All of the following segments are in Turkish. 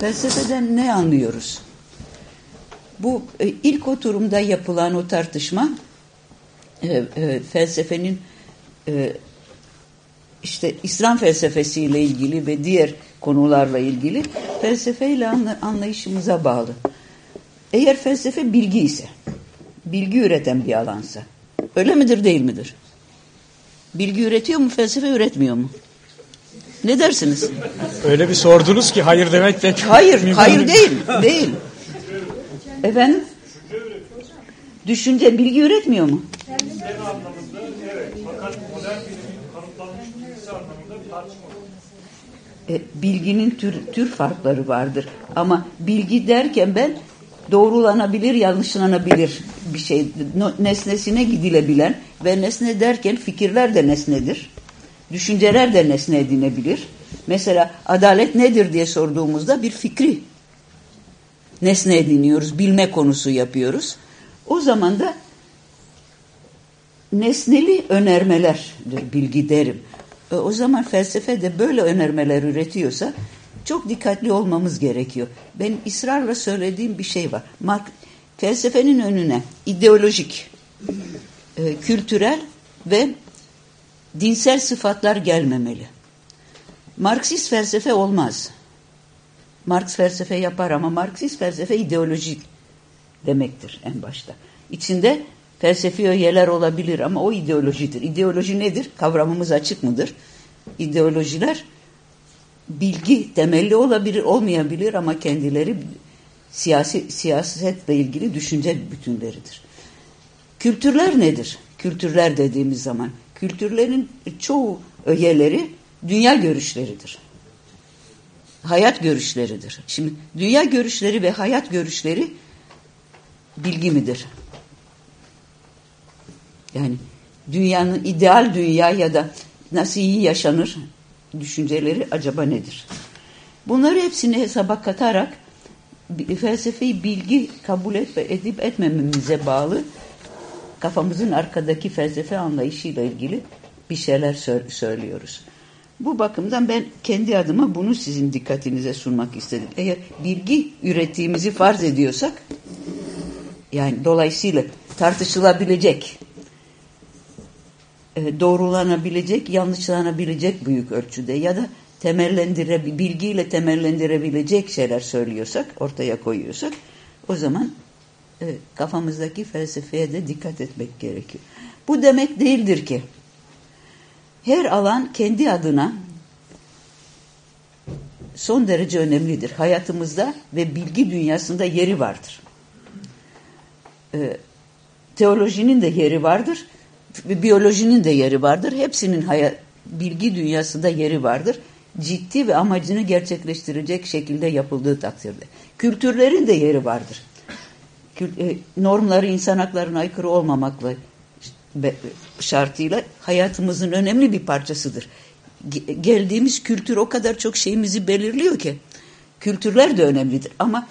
felsefeden ne anlıyoruz? Bu e, ilk oturumda yapılan o tartışma e, e, felsefenin e, işte İslam felsefesiyle ilgili ve diğer konularla ilgili felsefeyle anlayışımıza bağlı. Eğer felsefe bilgi ise, bilgi üreten bir alansa, öyle midir değil midir? Bilgi üretiyor mu, felsefe üretmiyor mu? Ne dersiniz? Öyle bir sordunuz ki hayır demek pek... Hayır, hayır değil, değil. Efendim? Düşünce bilgi üretmiyor mu? E, bilginin tür, tür farkları vardır. Ama bilgi derken ben doğrulanabilir, yanlışlanabilir bir şey. Nesnesine gidilebilen ve nesne derken fikirler de nesnedir. Düşünceler de nesne edinebilir. Mesela adalet nedir diye sorduğumuzda bir fikri nesne ediniyoruz, bilme konusu yapıyoruz. O zaman da nesneli önermelerdir bilgi derim. E, o zaman felsefe de böyle önermeler üretiyorsa çok dikkatli olmamız gerekiyor. Ben ısrarla söylediğim bir şey var. Mark, felsefenin önüne ideolojik, e, kültürel ve dinsel sıfatlar gelmemeli. Marksist felsefe olmaz. Marx felsefe yapar ama Marksist felsefe ideolojik demektir en başta. İçinde felsefi öğeler olabilir ama o ideolojidir. İdeoloji nedir? Kavramımız açık mıdır? İdeolojiler bilgi temelli olabilir, olmayabilir ama kendileri siyasi siyasetle ilgili düşünce bütünleridir. Kültürler nedir? Kültürler dediğimiz zaman kültürlerin çoğu öğeleri dünya görüşleridir. Hayat görüşleridir. Şimdi dünya görüşleri ve hayat görüşleri bilgi midir? Yani dünyanın ideal dünya ya da nasıl iyi yaşanır düşünceleri acaba nedir? Bunları hepsini hesaba katarak felsefeyi bilgi kabul et, edip etmememize bağlı kafamızın arkadaki felsefe anlayışıyla ilgili bir şeyler söylüyoruz. Bu bakımdan ben kendi adıma bunu sizin dikkatinize sunmak istedim. Eğer bilgi ürettiğimizi farz ediyorsak yani dolayısıyla tartışılabilecek e, doğrulanabilecek, yanlışlanabilecek büyük ölçüde ya da temellendire, bilgiyle temellendirebilecek şeyler söylüyorsak, ortaya koyuyorsak o zaman e, kafamızdaki felsefeye de dikkat etmek gerekiyor. Bu demek değildir ki her alan kendi adına son derece önemlidir. Hayatımızda ve bilgi dünyasında yeri vardır. Ee, teolojinin de yeri vardır, biyolojinin de yeri vardır. Hepsinin bilgi dünyasında yeri vardır. Ciddi ve amacını gerçekleştirecek şekilde yapıldığı takdirde. Kültürlerin de yeri vardır. E, normları insan haklarına aykırı olmamakla şartıyla hayatımızın önemli bir parçasıdır. Geldiğimiz kültür o kadar çok şeyimizi belirliyor ki kültürler de önemlidir. Ama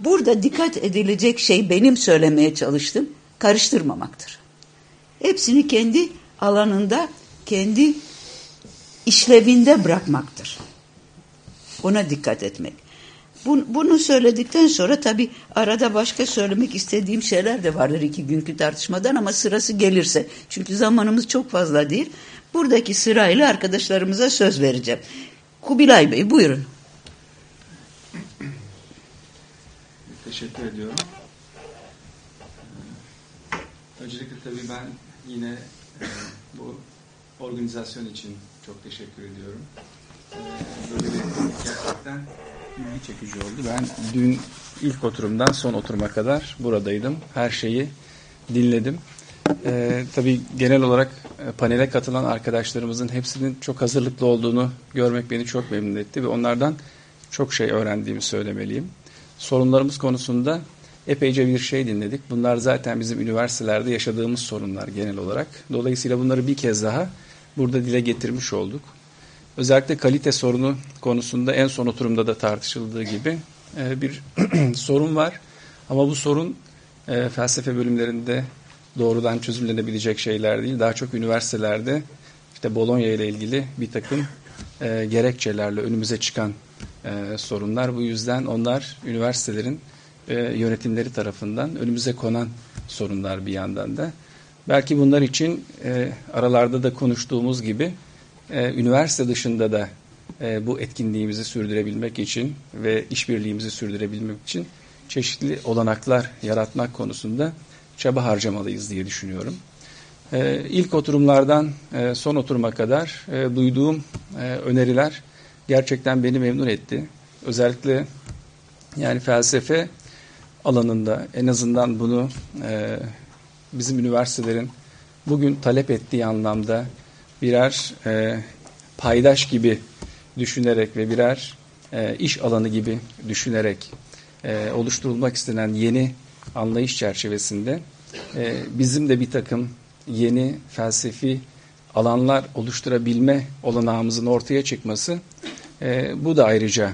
burada dikkat edilecek şey benim söylemeye çalıştım karıştırmamaktır. Hepsini kendi alanında, kendi işlevinde bırakmaktır. Ona dikkat etmek. Bunu söyledikten sonra tabi arada başka söylemek istediğim şeyler de vardır iki günkü tartışmadan ama sırası gelirse. Çünkü zamanımız çok fazla değil. Buradaki sırayla arkadaşlarımıza söz vereceğim. Kubilay Bey buyurun. Teşekkür ediyorum. Öncelikle tabii ben yine e, bu organizasyon için çok teşekkür ediyorum. E, böyle bir gerçekten ilgi çekici oldu. Ben dün ilk oturumdan son oturuma kadar buradaydım. Her şeyi dinledim. Ee, tabii genel olarak e, panele katılan arkadaşlarımızın hepsinin çok hazırlıklı olduğunu görmek beni çok memnun etti ve onlardan çok şey öğrendiğimi söylemeliyim. Sorunlarımız konusunda epeyce bir şey dinledik. Bunlar zaten bizim üniversitelerde yaşadığımız sorunlar genel olarak. Dolayısıyla bunları bir kez daha burada dile getirmiş olduk. Özellikle kalite sorunu konusunda en son oturumda da tartışıldığı gibi e, bir sorun var. Ama bu sorun e, felsefe bölümlerinde doğrudan çözümlenebilecek şeyler değil. Daha çok üniversitelerde işte Bologna ile ilgili bir takım e, gerekçelerle önümüze çıkan e, sorunlar. Bu yüzden onlar üniversitelerin e, yönetimleri tarafından önümüze konan sorunlar bir yandan da. Belki bunlar için e, aralarda da konuştuğumuz gibi e, üniversite dışında da e, bu etkinliğimizi sürdürebilmek için ve işbirliğimizi sürdürebilmek için çeşitli olanaklar yaratmak konusunda çaba harcamalıyız diye düşünüyorum. E, ilk oturumlardan e, son oturuma kadar e, duyduğum e, öneriler gerçekten beni memnun etti. Özellikle yani felsefe alanında en azından bunu e, bizim üniversitelerin bugün talep ettiği anlamda birer e, paydaş gibi düşünerek ve birer e, iş alanı gibi düşünerek e, oluşturulmak istenen yeni anlayış çerçevesinde e, bizim de bir takım yeni felsefi alanlar oluşturabilme olanağımızın ortaya çıkması e, bu da ayrıca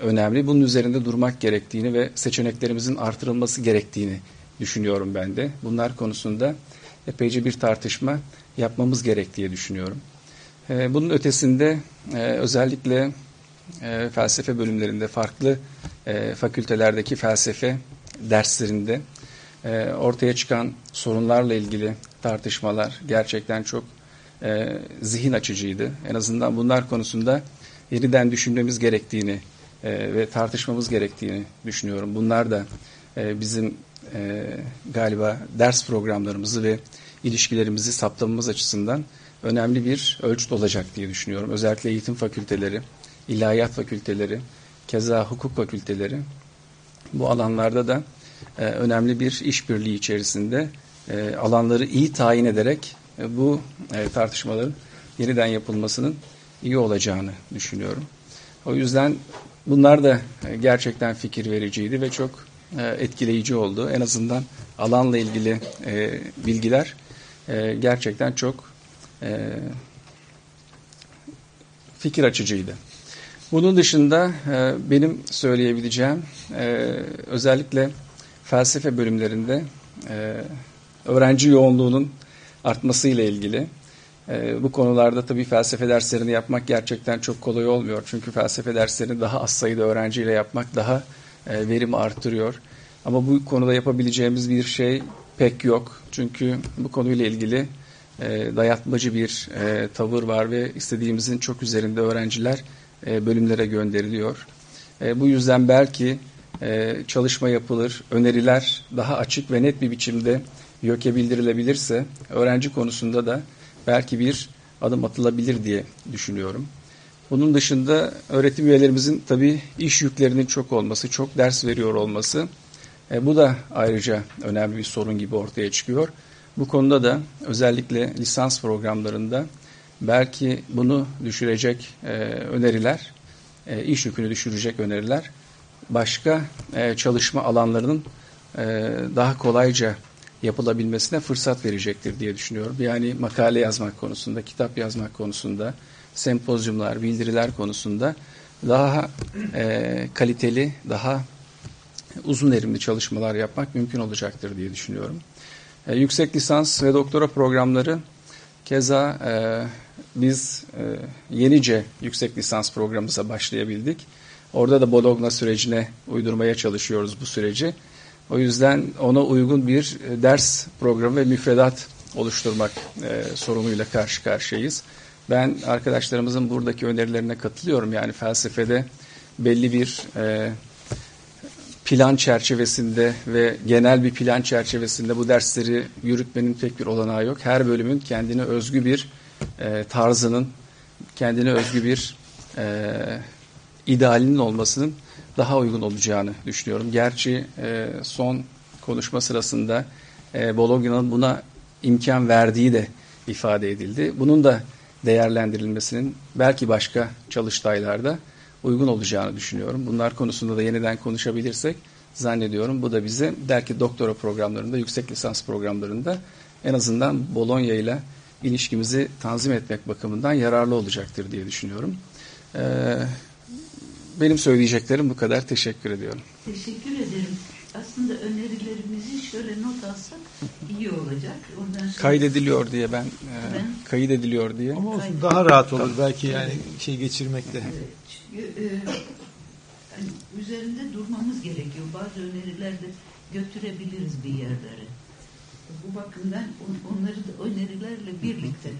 önemli. Bunun üzerinde durmak gerektiğini ve seçeneklerimizin artırılması gerektiğini düşünüyorum ben de. Bunlar konusunda epeyce bir tartışma yapmamız gerektiği düşünüyorum. E, bunun ötesinde e, özellikle e, felsefe bölümlerinde farklı e, fakültelerdeki felsefe derslerinde ortaya çıkan sorunlarla ilgili tartışmalar gerçekten çok zihin açıcıydı. En azından bunlar konusunda yeniden düşünmemiz gerektiğini ve tartışmamız gerektiğini düşünüyorum. Bunlar da bizim galiba ders programlarımızı ve ilişkilerimizi saptamamız açısından önemli bir ölçüt olacak diye düşünüyorum. Özellikle eğitim fakülteleri, ilahiyat fakülteleri, keza hukuk fakülteleri bu alanlarda da e, önemli bir işbirliği içerisinde e, alanları iyi tayin ederek e, bu e, tartışmaların yeniden yapılmasının iyi olacağını düşünüyorum. O yüzden bunlar da e, gerçekten fikir vericiydi ve çok e, etkileyici oldu. En azından alanla ilgili e, bilgiler e, gerçekten çok e, fikir açıcıydı. Bunun dışında e, benim söyleyebileceğim e, özellikle felsefe bölümlerinde e, öğrenci yoğunluğunun artmasıyla ilgili. E, bu konularda tabii felsefe derslerini yapmak gerçekten çok kolay olmuyor. Çünkü felsefe derslerini daha az sayıda öğrenciyle yapmak daha e, verimi arttırıyor. Ama bu konuda yapabileceğimiz bir şey pek yok. Çünkü bu konuyla ilgili e, dayatmacı bir e, tavır var ve istediğimizin çok üzerinde öğrenciler e, bölümlere gönderiliyor. E, bu yüzden belki e, çalışma yapılır, öneriler daha açık ve net bir biçimde YÖK'e bildirilebilirse öğrenci konusunda da belki bir adım atılabilir diye düşünüyorum. Bunun dışında öğretim üyelerimizin tabii iş yüklerinin çok olması, çok ders veriyor olması e, bu da ayrıca önemli bir sorun gibi ortaya çıkıyor. Bu konuda da özellikle lisans programlarında belki bunu düşürecek e, öneriler, e, iş yükünü düşürecek öneriler başka e, çalışma alanlarının e, daha kolayca yapılabilmesine fırsat verecektir diye düşünüyorum. Yani makale yazmak konusunda, kitap yazmak konusunda, sempozyumlar, bildiriler konusunda daha e, kaliteli, daha uzun erimli çalışmalar yapmak mümkün olacaktır diye düşünüyorum. E, yüksek lisans ve doktora programları keza e, biz e, yenice yüksek lisans programımıza başlayabildik. Orada da Bologna sürecine uydurmaya çalışıyoruz bu süreci. O yüzden ona uygun bir e, ders programı ve müfredat oluşturmak e, sorunuyla karşı karşıyayız. Ben arkadaşlarımızın buradaki önerilerine katılıyorum. Yani felsefede belli bir e, plan çerçevesinde ve genel bir plan çerçevesinde bu dersleri yürütmenin pek bir olanağı yok. Her bölümün kendine özgü bir e, tarzının, kendine özgü bir e, idealinin olmasının daha uygun olacağını düşünüyorum. Gerçi e, son konuşma sırasında e, Bologna'nın buna imkan verdiği de ifade edildi. Bunun da değerlendirilmesinin belki başka çalıştaylarda uygun olacağını düşünüyorum. Bunlar konusunda da yeniden konuşabilirsek zannediyorum bu da bize belki doktora programlarında, yüksek lisans programlarında en azından Bologna ile ilişkimizi tanzim etmek bakımından yararlı olacaktır diye düşünüyorum. Ee, benim söyleyeceklerim bu kadar. Teşekkür ediyorum. Teşekkür ederim. Aslında önerilerimizi şöyle not alsak iyi olacak. Ondan sonra... Kaydediliyor diye ben, e, kaydediliyor diye. Ama olsun daha rahat olur belki yani şey geçirmekte. Evet. E, üzerinde durmamız gerekiyor. Bazı öneriler de götürebiliriz bir yerlere. Bu bakımdan onları da önerilerle birlikte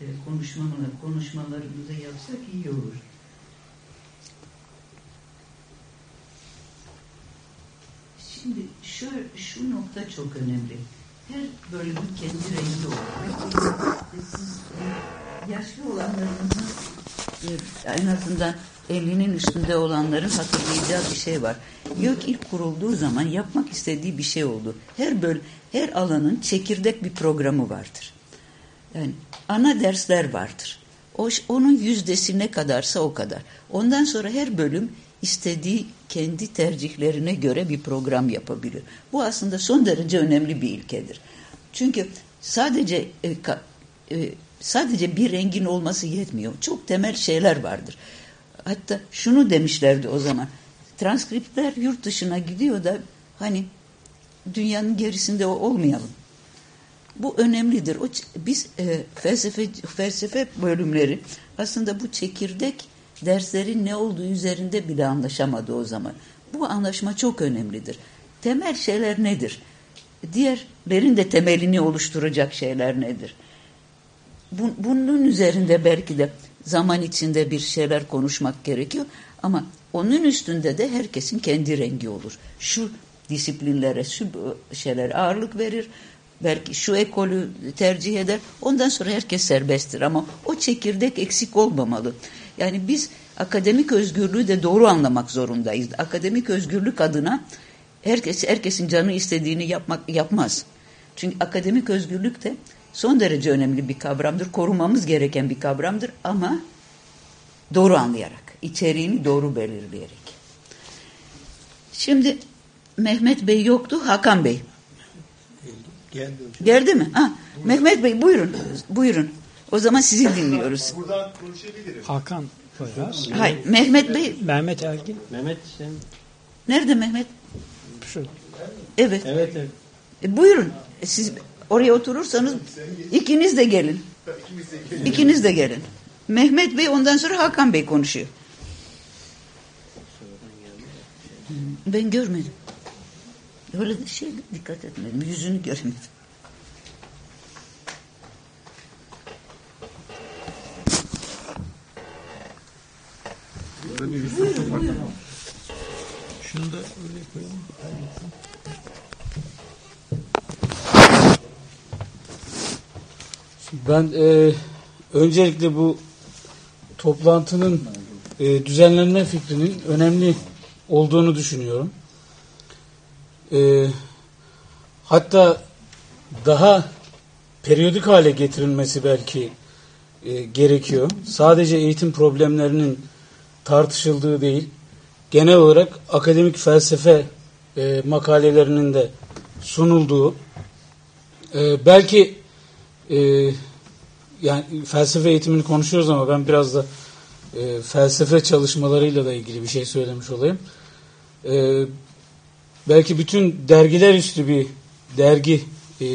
e, konuşmalar, konuşmalarımızı yapsak iyi olur. Şimdi şu, şu nokta çok önemli. Her bölümün kendi rengi olur. Siz e, yaşlı olanlarınızın e, en azından 50'nin üstünde olanların hatırlayacağı bir şey var. YÖK ilk kurulduğu zaman yapmak istediği bir şey oldu. Her böl her alanın çekirdek bir programı vardır. Yani ana dersler vardır. O, onun yüzdesi ne kadarsa o kadar. Ondan sonra her bölüm istediği kendi tercihlerine göre bir program yapabilir. Bu aslında son derece önemli bir ilkedir. Çünkü sadece e, ka, e, sadece bir rengin olması yetmiyor. Çok temel şeyler vardır. Hatta şunu demişlerdi o zaman. Transkriptler yurt dışına gidiyor da hani dünyanın gerisinde olmayalım. Bu önemlidir. O, biz e, felsefe felsefe bölümleri aslında bu çekirdek derslerin ne olduğu üzerinde bile anlaşamadı o zaman. Bu anlaşma çok önemlidir. Temel şeyler nedir? Diğerlerin de temelini oluşturacak şeyler nedir? Bunun üzerinde belki de zaman içinde bir şeyler konuşmak gerekiyor ama onun üstünde de herkesin kendi rengi olur. Şu disiplinlere, şu şeyler ağırlık verir. Belki şu ekolü tercih eder. Ondan sonra herkes serbesttir ama o çekirdek eksik olmamalı. Yani biz akademik özgürlüğü de doğru anlamak zorundayız. Akademik özgürlük adına herkes herkesin canı istediğini yapmak yapmaz. Çünkü akademik özgürlük de son derece önemli bir kavramdır. Korumamız gereken bir kavramdır ama doğru anlayarak, içeriğini doğru belirleyerek. Şimdi Mehmet Bey yoktu, Hakan Bey. Geldi. Geldi mi? Ha, Mehmet Bey buyurun. Buyurun. O zaman sizi dinliyoruz. Buradan konuşabilirim. Hakan Poyraz. Hayır, Mehmet Bey. Mehmet Ergin. Mehmet sen Nerede Mehmet? Şu. Evet. evet evet. E, buyurun. E, siz oraya oturursanız ikiniz de gelin. İkiniz de gelin. Mehmet Bey ondan sonra Hakan Bey konuşuyor. Ben görmedim. Öyle bir şey dikkat etmedim. Yüzünü göremedim. Buyurun, buyurun. Şunu da öyle koyalım. Ben e, öncelikle bu toplantının e, düzenlenme fikrinin önemli olduğunu düşünüyorum. E, hatta daha periyodik hale getirilmesi belki e, gerekiyor. Sadece eğitim problemlerinin tartışıldığı değil, genel olarak akademik felsefe e, makalelerinin de sunulduğu, e, belki e, yani felsefe eğitimini konuşuyoruz ama ben biraz da e, felsefe çalışmalarıyla da ilgili bir şey söylemiş olayım. E, belki bütün dergiler üstü bir dergi e,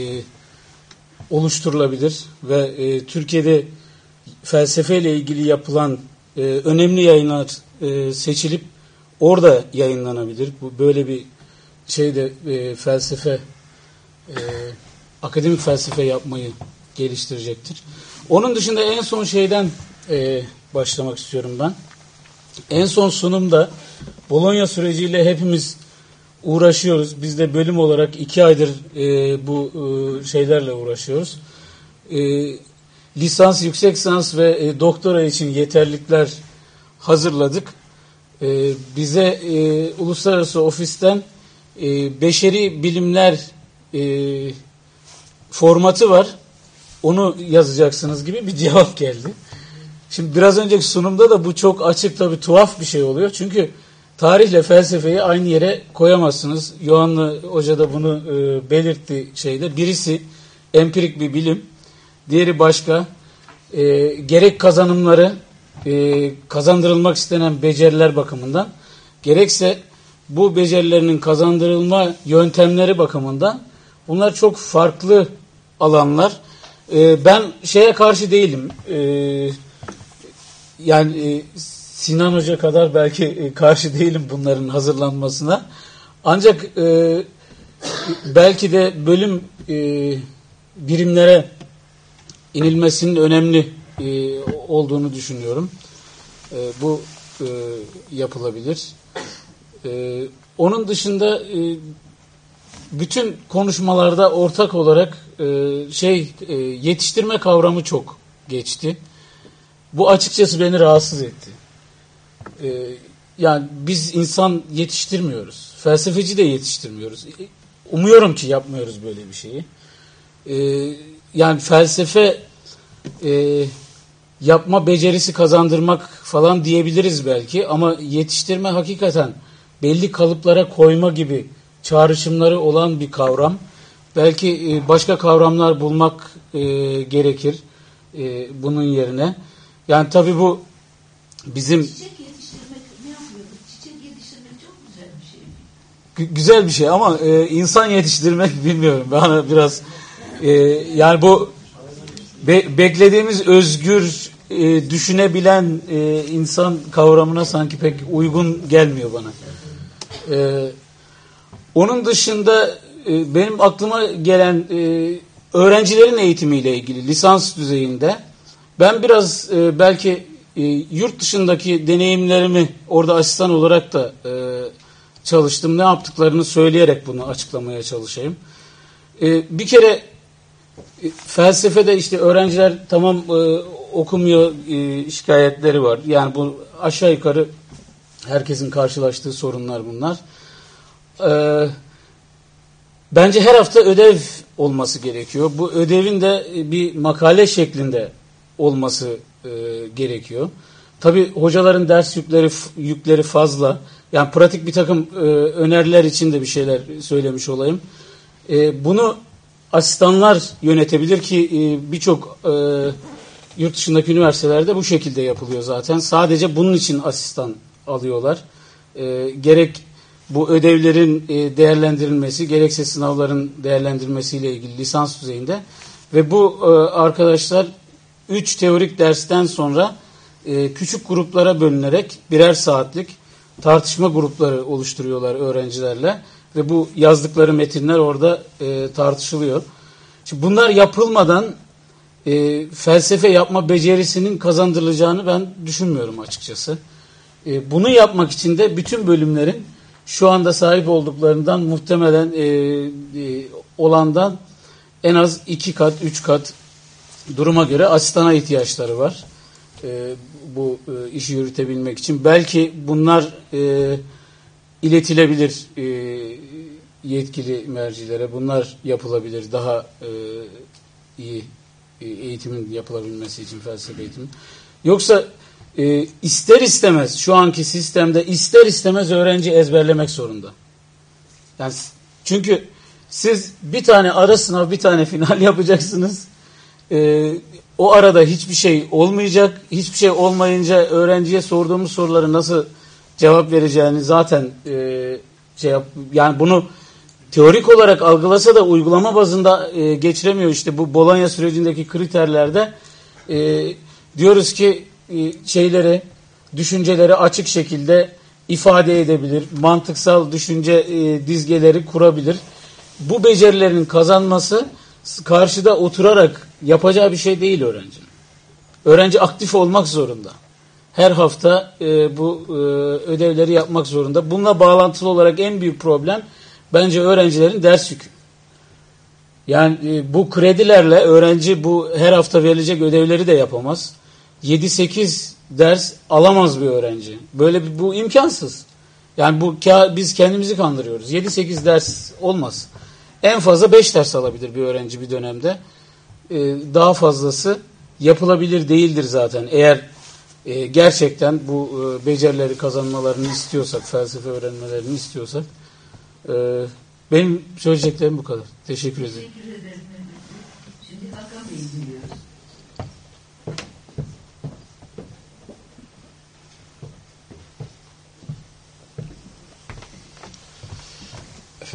oluşturulabilir ve e, Türkiye'de felsefeyle ilgili yapılan e, önemli yayınlar e, seçilip orada yayınlanabilir. Bu böyle bir şeyde e, felsefe e, akademik felsefe yapmayı geliştirecektir. Onun dışında en son şeyden e, başlamak istiyorum ben. En son sunumda Bologna süreciyle hepimiz uğraşıyoruz. Biz de bölüm olarak iki aydır e, bu e, şeylerle uğraşıyoruz. E, lisans, yüksek lisans ve e, doktora için yeterlikler hazırladık. E, bize e, uluslararası ofisten e, beşeri bilimler e, formatı var. Onu yazacaksınız gibi bir cevap geldi. Şimdi biraz önceki sunumda da bu çok açık tabii tuhaf bir şey oluyor. Çünkü tarihle felsefeyi aynı yere koyamazsınız. Yohanna Hoca da bunu e, belirtti şeyde. Birisi empirik bir bilim, diğeri başka. E, gerek kazanımları, e, kazandırılmak istenen beceriler bakımından, gerekse bu becerilerinin kazandırılma yöntemleri bakımından bunlar çok farklı alanlar. E, ben şeye karşı değilim. E, yani e, Sinan Hoca kadar belki e, karşı değilim bunların hazırlanmasına. Ancak e, belki de bölüm e, birimlere inilmesinin önemli e, olduğunu düşünüyorum. E, bu e, yapılabilir. E, onun dışında e, bütün konuşmalarda ortak olarak e, şey e, yetiştirme kavramı çok geçti. Bu açıkçası beni rahatsız etti. E, yani biz insan yetiştirmiyoruz. Felsefeci de yetiştirmiyoruz. E, Umuyorum ki yapmıyoruz böyle bir şeyi. E, yani felsefe e, yapma becerisi kazandırmak falan diyebiliriz belki ama yetiştirme hakikaten belli kalıplara koyma gibi çağrışımları olan bir kavram. Belki e, başka kavramlar bulmak e, gerekir e, bunun yerine. Yani tabii bu bizim Çiçek yetiştirmek ne yapıyorduk? Çiçek yetiştirmek çok güzel bir şey. gü- güzel bir şey ama e, insan yetiştirmek bilmiyorum. Bana biraz e, yani bu be- beklediğimiz özgür e, düşünebilen e, insan kavramına sanki pek uygun gelmiyor bana. E, onun dışında e, benim aklıma gelen e, öğrencilerin eğitimiyle ilgili lisans düzeyinde ben biraz e, belki yurt dışındaki deneyimlerimi orada asistan olarak da çalıştım. Ne yaptıklarını söyleyerek bunu açıklamaya çalışayım. Bir kere e, felsefede işte öğrenciler tamam okumuyor şikayetleri var. Yani bu aşağı yukarı herkesin karşılaştığı sorunlar bunlar. E, bence her hafta ödev olması gerekiyor. Bu ödevin de e, bir makale şeklinde olması e, gerekiyor. Tabi hocaların ders yükleri yükleri fazla. Yani pratik bir takım e, öneriler için de bir şeyler söylemiş olayım. E, bunu asistanlar yönetebilir ki e, birçok e, yurt dışındaki üniversitelerde bu şekilde yapılıyor zaten. Sadece bunun için asistan alıyorlar. E, gerek bu ödevlerin e, değerlendirilmesi, gerekse sınavların değerlendirilmesiyle ilgili lisans düzeyinde ve bu e, arkadaşlar 3 teorik dersten sonra e, küçük gruplara bölünerek birer saatlik tartışma grupları oluşturuyorlar öğrencilerle ve bu yazdıkları metinler orada tartışılıyor. Şimdi bunlar yapılmadan felsefe yapma becerisinin kazandırılacağını ben düşünmüyorum açıkçası. Bunu yapmak için de bütün bölümlerin şu anda sahip olduklarından muhtemelen e, e, olandan en az iki kat, üç kat duruma göre asistana ihtiyaçları var. E, bu e, işi yürütebilmek için. Belki bunlar e, iletilebilir e, yetkili mercilere. Bunlar yapılabilir. Daha e, iyi e, eğitimin yapılabilmesi için felsefe eğitimi. Yoksa e, ister istemez şu anki sistemde ister istemez öğrenci ezberlemek zorunda. Yani çünkü siz bir tane ara sınav bir tane final yapacaksınız. E, o arada hiçbir şey olmayacak. Hiçbir şey olmayınca öğrenciye sorduğumuz soruları nasıl cevap vereceğini zaten e, şey yap, yani bunu teorik olarak algılasa da uygulama bazında e, geçiremiyor. İşte bu Bologna sürecindeki kriterlerde e, diyoruz ki şeyleri, düşünceleri açık şekilde ifade edebilir. Mantıksal düşünce e, dizgeleri kurabilir. Bu becerilerin kazanması karşıda oturarak yapacağı bir şey değil öğrencinin. Öğrenci aktif olmak zorunda. Her hafta e, bu e, ödevleri yapmak zorunda. Bununla bağlantılı olarak en büyük problem bence öğrencilerin ders yükü. Yani e, bu kredilerle öğrenci bu her hafta verilecek ödevleri de yapamaz. 7-8 ders alamaz bir öğrenci. Böyle bir, bu imkansız. Yani bu biz kendimizi kandırıyoruz. 7-8 ders olmaz. En fazla 5 ders alabilir bir öğrenci bir dönemde. Ee, daha fazlası yapılabilir değildir zaten. Eğer e, gerçekten bu e, becerileri kazanmalarını istiyorsak, felsefe öğrenmelerini istiyorsak. E, benim söyleyeceklerim bu kadar. Teşekkür ederim. Teşekkür ederim. Şimdi Hakan Bey'i duyuyoruz.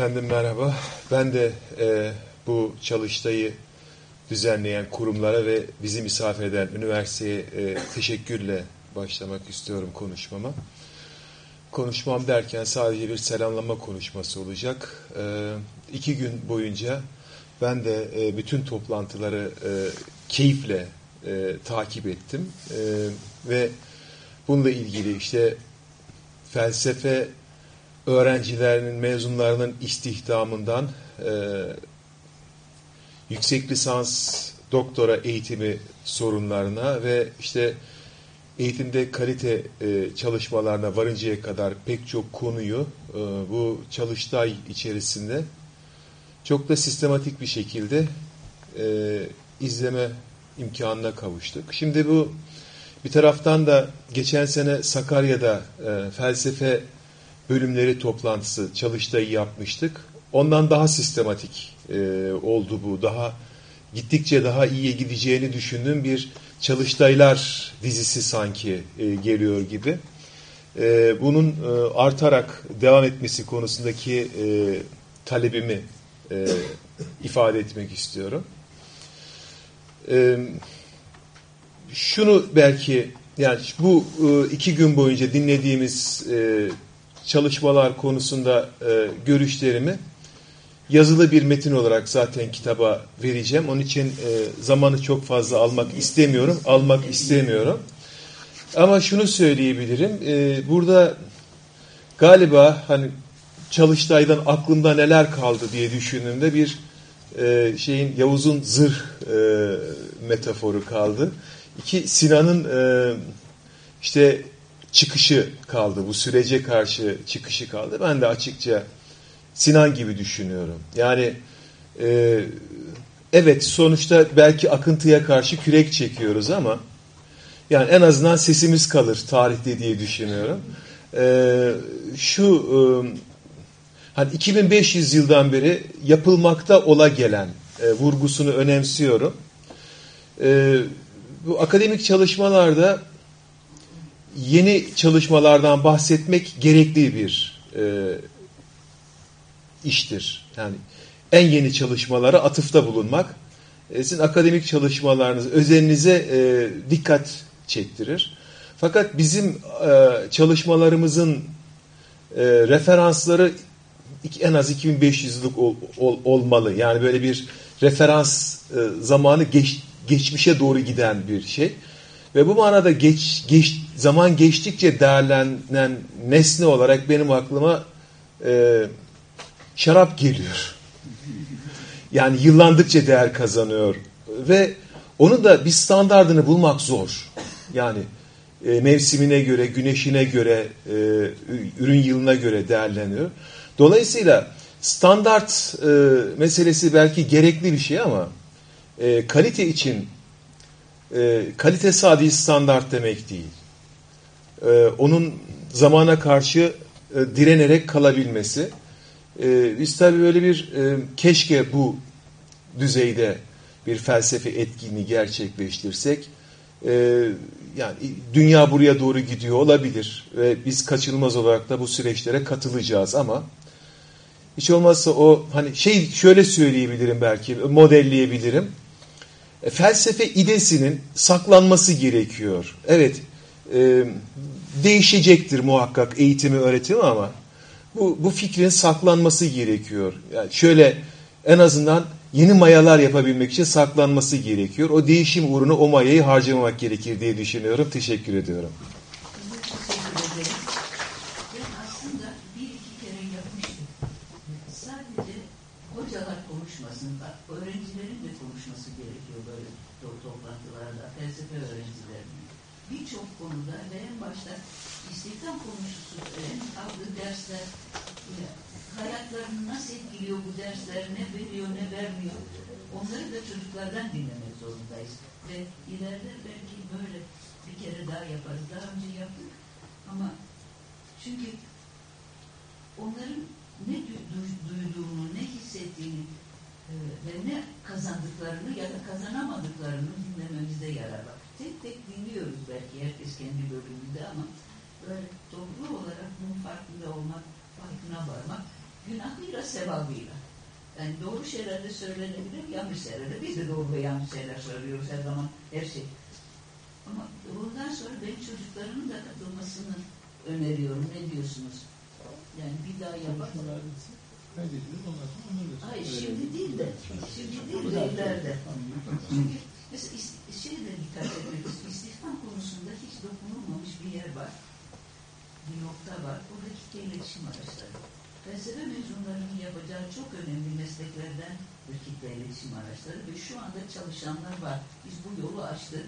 Efendim merhaba. Ben de e, bu çalıştayı düzenleyen kurumlara ve bizi misafir eden üniversiteye e, teşekkürle başlamak istiyorum konuşmama. Konuşmam derken sadece bir selamlama konuşması olacak. E, iki gün boyunca ben de e, bütün toplantıları e, keyifle e, takip ettim. E, ve bununla ilgili işte felsefe öğrencilerinin, mezunlarının istihdamından e, yüksek lisans, doktora eğitimi sorunlarına ve işte eğitimde kalite e, çalışmalarına varıncaya kadar pek çok konuyu e, bu çalıştay içerisinde çok da sistematik bir şekilde e, izleme imkanına kavuştuk. Şimdi bu bir taraftan da geçen sene Sakarya'da e, felsefe bölümleri toplantısı çalıştayı yapmıştık. Ondan daha sistematik e, oldu bu. Daha gittikçe daha iyiye gideceğini düşündüğüm bir çalıştaylar dizisi sanki e, geliyor gibi. E, bunun e, artarak devam etmesi konusundaki e, talebimi e, ifade etmek istiyorum. E, şunu belki yani bu e, iki gün boyunca dinlediğimiz e, çalışmalar konusunda e, görüşlerimi yazılı bir metin olarak zaten kitaba vereceğim. Onun için e, zamanı çok fazla almak istemiyorum, almak istemiyorum. Ama şunu söyleyebilirim, e, burada galiba hani Çalıştay'dan aklımda neler kaldı diye düşündüğümde bir e, şeyin Yavuz'un zırh e, metaforu kaldı. İki Sinan'ın e, işte çıkışı kaldı, bu sürece karşı çıkışı kaldı. Ben de açıkça Sinan gibi düşünüyorum. Yani e, evet sonuçta belki akıntıya karşı kürek çekiyoruz ama yani en azından sesimiz kalır tarihte diye düşünüyorum. E, şu e, hani 2500 yıldan beri yapılmakta ola gelen e, vurgusunu önemsiyorum. E, bu akademik çalışmalarda yeni çalışmalardan bahsetmek gerekli bir e, iştir. Yani en yeni çalışmalara atıfta bulunmak e, sizin akademik çalışmalarınız, özelinize e, dikkat çektirir. Fakat bizim e, çalışmalarımızın e, referansları en az 2500 yıllık ol, ol, olmalı. Yani böyle bir referans e, zamanı geç, geçmişe doğru giden bir şey. Ve bu manada geç, geç, zaman geçtikçe değerlenen nesne olarak benim aklıma e, şarap geliyor. Yani yıllandıkça değer kazanıyor. Ve onu da bir standardını bulmak zor. Yani e, mevsimine göre, güneşine göre, e, ürün yılına göre değerleniyor. Dolayısıyla standart e, meselesi belki gerekli bir şey ama e, kalite için e, kalite sadece standart demek değil. E, onun zamana karşı e, direnerek kalabilmesi. E, biz tabii böyle bir e, keşke bu düzeyde bir felsefe etkinliği gerçekleştirsek. E, yani dünya buraya doğru gidiyor olabilir ve biz kaçınılmaz olarak da bu süreçlere katılacağız ama hiç olmazsa o hani şey şöyle söyleyebilirim belki modelleyebilirim. E, felsefe idesinin saklanması gerekiyor. Evet e, değişecektir muhakkak eğitimi öğretimi ama bu, bu fikrin saklanması gerekiyor. Yani şöyle en azından yeni mayalar yapabilmek için saklanması gerekiyor. O değişim uğruna o mayayı harcamamak gerekir diye düşünüyorum. Teşekkür ediyorum. Hayatlarını nasıl etkiliyor bu dersler, ne veriyor, ne vermiyor. Onları da çocuklardan dinlemek zorundayız. Ve ileride belki böyle bir kere daha yaparız. Daha önce yaptık ama çünkü onların ne duyduğunu, ne hissettiğini e, ve ne kazandıklarını ya da kazanamadıklarını dinlememizde yarar var. Tek tek dinliyoruz belki herkes kendi bölümünde ama böyle toplu olarak bunun farkında olmak, farkına varmak günahıyla sevabıyla. Yani doğru şeyler de söylenebilir, yanlış şeyler de. Biz de doğru ve yanlış şeyler söylüyoruz her zaman, her şey. Ama bundan sonra benim çocuklarımın da katılmasını öneriyorum. Ne diyorsunuz? Yani bir daha yapalım. Hayır şimdi değil de, şimdi değil de ileride. Mesela is- şeye de dikkat ediyoruz. İstihdam konusunda hiç dokunulmamış bir yer var. Bir nokta var. O da kitle iletişim araçları. Felsefe mezunlarının yapacağı çok önemli mesleklerden bir kitle iletişim araçları ve şu anda çalışanlar var. Biz bu yolu açtık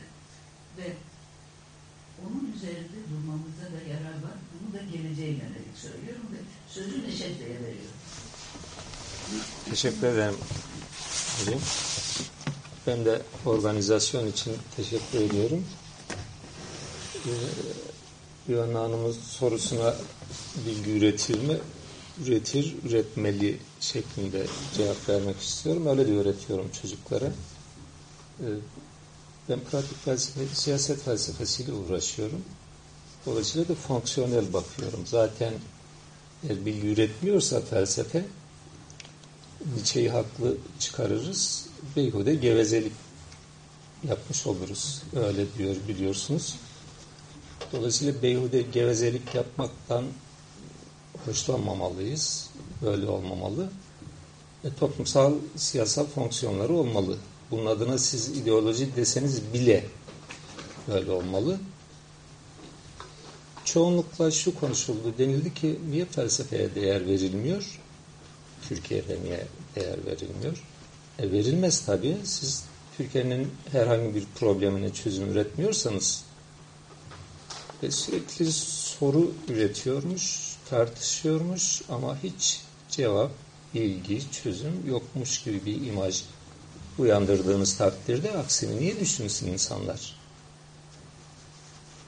ve onun üzerinde durmamızda da yarar var. Bunu da geleceğe yönelik söylüyorum ve sözü Neşet Bey'e veriyorum. Teşekkür ederim. Ben de organizasyon için teşekkür ediyorum. Ee, Yuvanna Hanım'ın sorusuna bilgi üretir mi? Üretir, üretmeli şeklinde cevap vermek istiyorum. Öyle de öğretiyorum çocuklara. Ee, Ben pratik felsefe, siyaset felsefesiyle uğraşıyorum. Dolayısıyla da fonksiyonel bakıyorum. Zaten eğer bilgi üretmiyorsa felsefe Nietzsche'yi haklı çıkarırız. Beyhude gevezelik yapmış oluruz. Öyle diyor biliyorsunuz. Dolayısıyla beyhude gevezelik yapmaktan hoşlanmamalıyız. Böyle olmamalı. E, toplumsal, siyasal fonksiyonları olmalı. Bunun adına siz ideoloji deseniz bile böyle olmalı. Çoğunlukla şu konuşuldu. Denildi ki niye felsefeye değer verilmiyor? Türkiye'de niye değer verilmiyor? E, verilmez tabii. Siz Türkiye'nin herhangi bir problemine çözüm üretmiyorsanız ve sürekli soru üretiyormuş, tartışıyormuş ama hiç cevap, ilgi, çözüm yokmuş gibi bir imaj uyandırdığınız takdirde aksini niye düşünsün insanlar?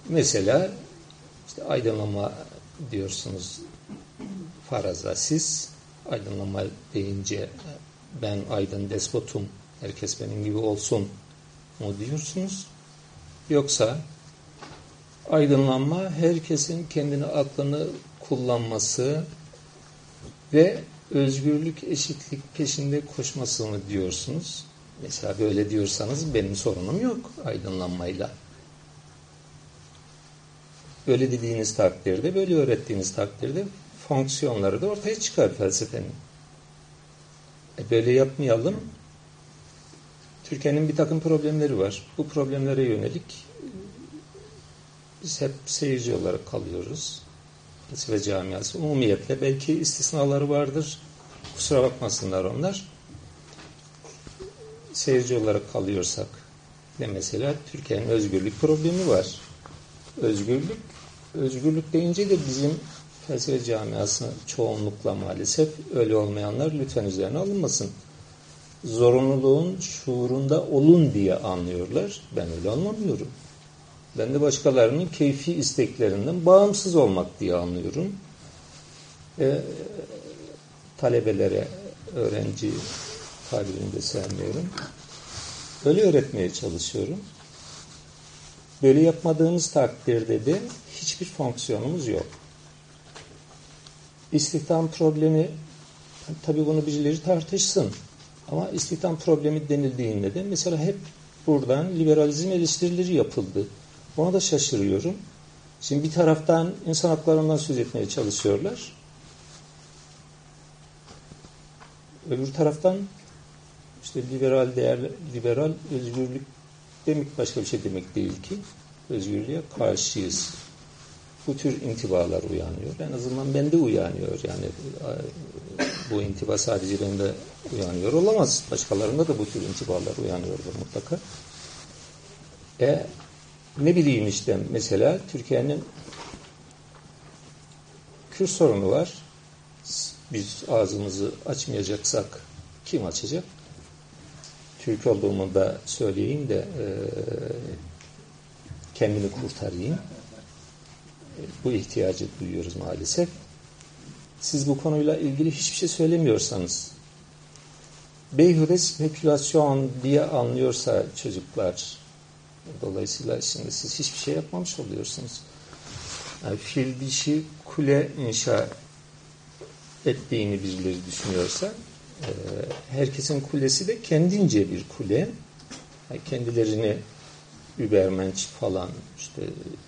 Mesela işte aydınlama diyorsunuz faraza siz aydınlama deyince ben aydın despotum herkes benim gibi olsun mu diyorsunuz? Yoksa aydınlanma herkesin kendini aklını kullanması ve özgürlük, eşitlik peşinde koşması mı diyorsunuz? Mesela böyle diyorsanız benim sorunum yok aydınlanmayla. Böyle dediğiniz takdirde, böyle öğrettiğiniz takdirde fonksiyonları da ortaya çıkar felsefenin. E böyle yapmayalım. Türkiye'nin bir takım problemleri var. Bu problemlere yönelik biz hep seyirci olarak kalıyoruz. Felsefe camiası umumiyetle belki istisnaları vardır. Kusura bakmasınlar onlar. Seyirci olarak kalıyorsak ne mesela Türkiye'nin özgürlük problemi var. Özgürlük özgürlük deyince de bizim felsefe camiası çoğunlukla maalesef öyle olmayanlar lütfen üzerine alınmasın. Zorunluluğun şuurunda olun diye anlıyorlar. Ben öyle anlamıyorum. Ben de başkalarının keyfi isteklerinden bağımsız olmak diye anlıyorum. E, talebelere, öğrenci tabirini de sevmiyorum. Öyle öğretmeye çalışıyorum. Böyle yapmadığımız takdirde de hiçbir fonksiyonumuz yok. İstihdam problemi tabi bunu birileri tartışsın. Ama istihdam problemi denildiğinde de mesela hep buradan liberalizm eleştirileri yapıldı. Ona da şaşırıyorum. Şimdi bir taraftan insan haklarından söz etmeye çalışıyorlar. Öbür taraftan işte liberal değer, liberal özgürlük demek başka bir şey demek değil ki. Özgürlüğe karşıyız. Bu tür intibalar uyanıyor. En azından bende uyanıyor. Yani bu intiba sadece bende uyanıyor olamaz. Başkalarında da bu tür intibalar uyanıyordur mutlaka. E ne bileyim işte mesela Türkiye'nin Kürt sorunu var. Biz ağzımızı açmayacaksak kim açacak? Türk olduğumu da söyleyeyim de e, kendimi kurtarayım. Bu ihtiyacı duyuyoruz maalesef. Siz bu konuyla ilgili hiçbir şey söylemiyorsanız beyhude spekülasyon diye anlıyorsa çocuklar dolayısıyla şimdi siz hiçbir şey yapmamış oluyorsunuz. Yani fil dişi kule inşa ettiğini birileri düşünüyorsa e, herkesin kulesi de kendince bir kule. Yani kendilerini übermensch falan işte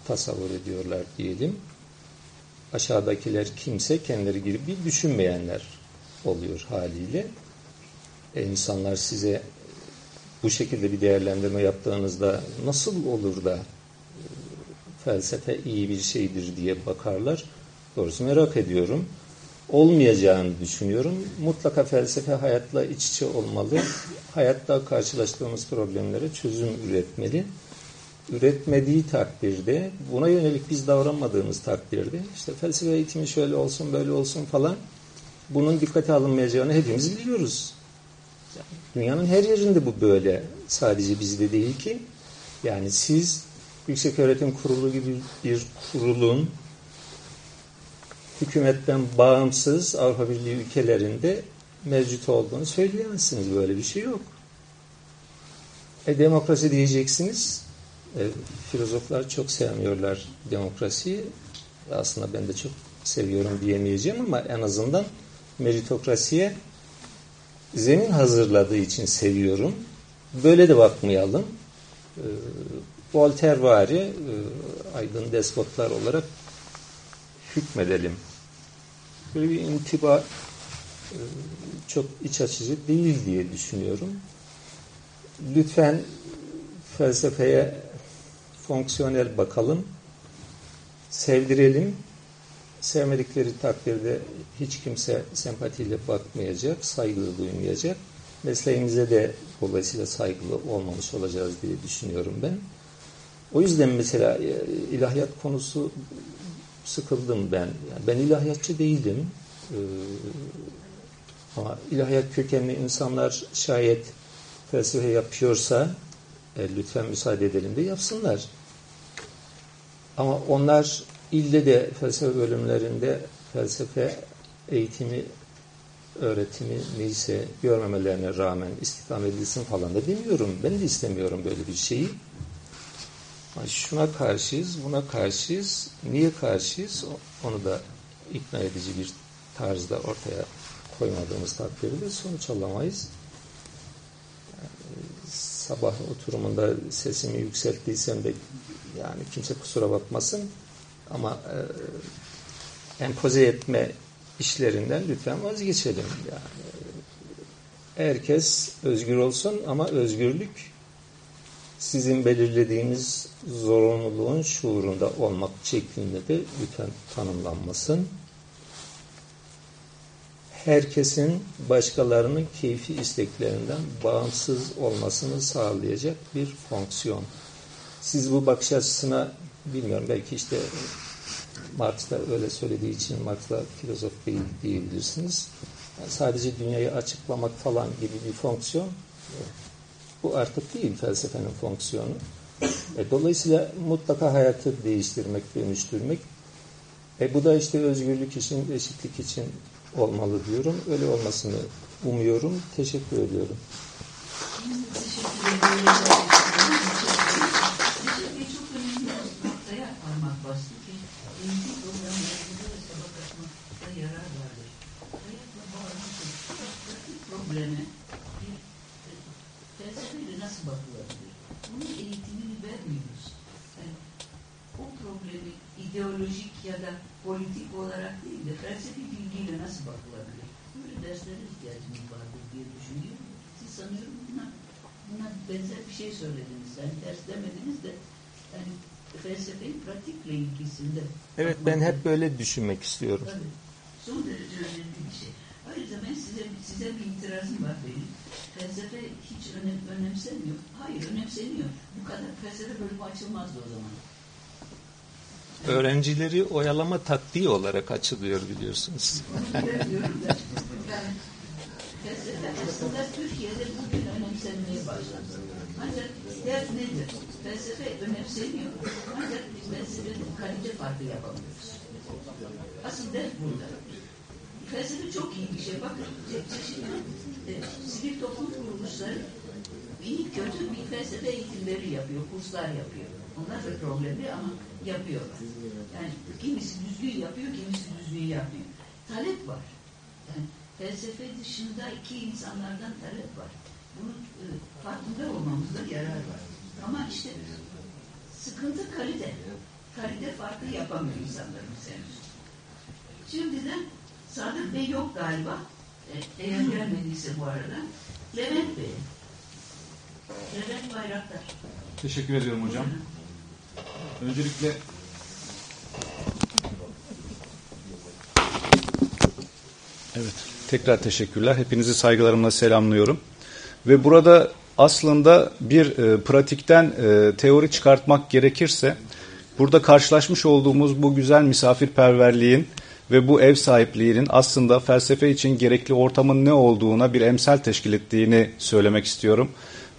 tasavvur ediyorlar diyelim. Aşağıdakiler kimse kendileri gibi bir düşünmeyenler oluyor haliyle. E, insanlar size bu şekilde bir değerlendirme yaptığınızda nasıl olur da e, felsefe iyi bir şeydir diye bakarlar. Doğrusu merak ediyorum. Olmayacağını düşünüyorum. Mutlaka felsefe hayatla iç içe olmalı. Hayatta karşılaştığımız problemlere çözüm üretmeli. Üretmediği takdirde, buna yönelik biz davranmadığımız takdirde, işte felsefe eğitimi şöyle olsun, böyle olsun falan, bunun dikkate alınmayacağını hepimiz biliyoruz. Dünyanın her yerinde bu böyle. Sadece bizde değil ki. Yani siz Yüksek Öğretim Kurulu gibi bir kurulun hükümetten bağımsız Avrupa Birliği ülkelerinde mevcut olduğunu söyleyemezsiniz. Böyle bir şey yok. E demokrasi diyeceksiniz. E, filozoflar çok sevmiyorlar demokrasiyi. Aslında ben de çok seviyorum diyemeyeceğim ama en azından meritokrasiye zemin hazırladığı için seviyorum. Böyle de bakmayalım. E, Voltaire vari e, aydın despotlar olarak hükmedelim. Böyle bir intiba e, çok iç açıcı değil diye düşünüyorum. Lütfen felsefeye fonksiyonel bakalım. Sevdirelim. Sevmedikleri takdirde hiç kimse sempatiyle bakmayacak, saygılı duymayacak. Mesleğimize de dolayısıyla saygılı olmamış olacağız diye düşünüyorum ben. O yüzden mesela e, ilahiyat konusu sıkıldım ben. Yani ben ilahiyatçı değilim. Ee, ama ilahiyat kökenli insanlar şayet felsefe yapıyorsa e, lütfen müsaade edelim de yapsınlar. Ama onlar ille de felsefe bölümlerinde felsefe eğitimi öğretimi neyse görmemelerine rağmen istihdam edilsin falan da demiyorum. Ben de istemiyorum böyle bir şeyi. Şuna karşıyız, buna karşıyız. Niye karşıyız? Onu da ikna edici bir tarzda ortaya koymadığımız takdirde sonuç alamayız. Sabah oturumunda sesimi yükselttiysem de yani kimse kusura bakmasın ama e, empoze etme işlerinden lütfen vazgeçelim. Yani herkes özgür olsun ama özgürlük sizin belirlediğiniz zorunluluğun şuurunda olmak şeklinde de lütfen tanımlanmasın. Herkesin başkalarının keyfi isteklerinden bağımsız olmasını sağlayacak bir fonksiyon. Siz bu bakış açısına bilmiyorum belki işte Marx öyle söylediği için Marx'la filozof değil diyebilirsiniz. Yani sadece dünyayı açıklamak falan gibi bir fonksiyon bu artık değil felsefenin fonksiyonu. E, dolayısıyla mutlaka hayatı değiştirmek, dönüştürmek. E, bu da işte özgürlük için, eşitlik için olmalı diyorum. Öyle olmasını umuyorum. Teşekkür ediyorum. Teşekkür ederim. Bastı ki eğitim programlarında ve sabah açmakta yarar vardır. Hayatla bağlantılı pratik probleme bir felsefeyle nasıl bakılabilir? Bunun eğitimini vermiyoruz. Yani o problemi ideolojik ya da politik olarak değil de felsefi bilgiyle nasıl bakılabilir? Böyle derslere ihtiyacımız vardır diye düşünüyorum. Siz sanıyorum buna, buna benzer bir şey söylediniz. Yani ders demediniz de yani felsefenin pratikle ilgisinde. Evet ben hep böyle düşünmek istiyorum. Tabii. Son derece önemli bir şey. Ayrıca ben size, size bir itirazım var benim. Felsefe hiç önem, önemsemiyor. Hayır önemseniyor. Bu kadar felsefe bölümü açılmazdı o zaman. Öğrencileri oyalama taktiği olarak açılıyor biliyorsunuz. Yani felsefe aslında Türkiye'de bugün önemsenmeye başladı. Ancak dert nedir? Felsefe önemseniyor. Ancak biz felsefenin kalite farkı yapamıyoruz. Asıl dert burada. Felsefe çok iyi bir şey. Bakın çeşitli e, sivil toplum kuruluşları iyi kötü bir felsefe eğitimleri yapıyor, kurslar yapıyor. Onlar da problemli ama yapıyorlar. Yani kimisi düzgün yapıyor, kimisi düzgün yapmıyor. Talep var. Yani felsefe dışındaki insanlardan talep var. Bunun e, farkında olmamızda yarar var. Ama işte Sıkıntı kalite. Kalite farkı yapamıyor insanlarımız henüz. Şimdiden Sadık Bey yok galiba. E, Eğer gelmediyse bu arada. Levent Bey. Levent Bayraktar. Teşekkür ediyorum hocam. Öncelikle Evet, tekrar teşekkürler. Hepinizi saygılarımla selamlıyorum. Ve burada aslında bir e, pratikten e, teori çıkartmak gerekirse burada karşılaşmış olduğumuz bu güzel misafirperverliğin ve bu ev sahipliğinin aslında felsefe için gerekli ortamın ne olduğuna bir emsal teşkil ettiğini söylemek istiyorum.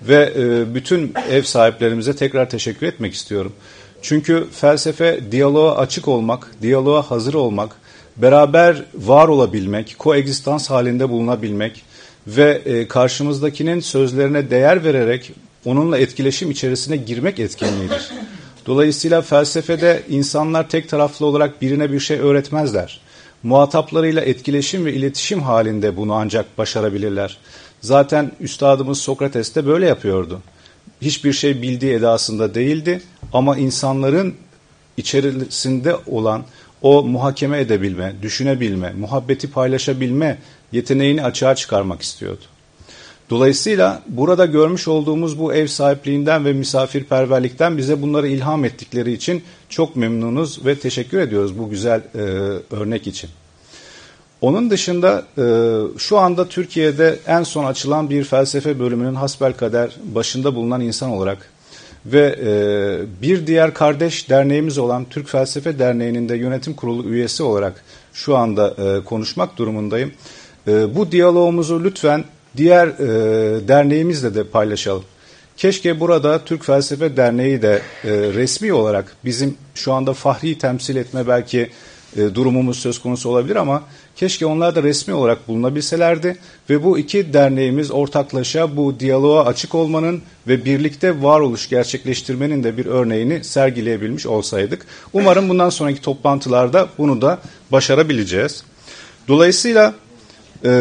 Ve e, bütün ev sahiplerimize tekrar teşekkür etmek istiyorum. Çünkü felsefe diyaloğa açık olmak, diyaloğa hazır olmak, beraber var olabilmek, koegzistans halinde bulunabilmek ve e, karşımızdakinin sözlerine değer vererek onunla etkileşim içerisine girmek etkinliğidir. Dolayısıyla felsefede insanlar tek taraflı olarak birine bir şey öğretmezler. Muhataplarıyla etkileşim ve iletişim halinde bunu ancak başarabilirler. Zaten üstadımız Sokrates de böyle yapıyordu. Hiçbir şey bildiği edasında değildi ama insanların içerisinde olan o muhakeme edebilme, düşünebilme, muhabbeti paylaşabilme yeteneğini açığa çıkarmak istiyordu. Dolayısıyla burada görmüş olduğumuz bu ev sahipliğinden ve misafirperverlikten bize bunları ilham ettikleri için çok memnunuz ve teşekkür ediyoruz bu güzel e, örnek için. Onun dışında e, şu anda Türkiye'de en son açılan bir felsefe bölümünün hasbelkader başında bulunan insan olarak ve e, bir diğer kardeş derneğimiz olan Türk Felsefe Derneği'nin de yönetim kurulu üyesi olarak şu anda e, konuşmak durumundayım. E, bu diyalogumuzu lütfen diğer e, derneğimizle de paylaşalım. Keşke burada Türk Felsefe Derneği de e, resmi olarak bizim şu anda fahri temsil etme belki e, durumumuz söz konusu olabilir ama keşke onlar da resmi olarak bulunabilselerdi ve bu iki derneğimiz ortaklaşa bu diyaloğa açık olmanın ve birlikte varoluş gerçekleştirmenin de bir örneğini sergileyebilmiş olsaydık. Umarım bundan sonraki toplantılarda bunu da başarabileceğiz. Dolayısıyla e,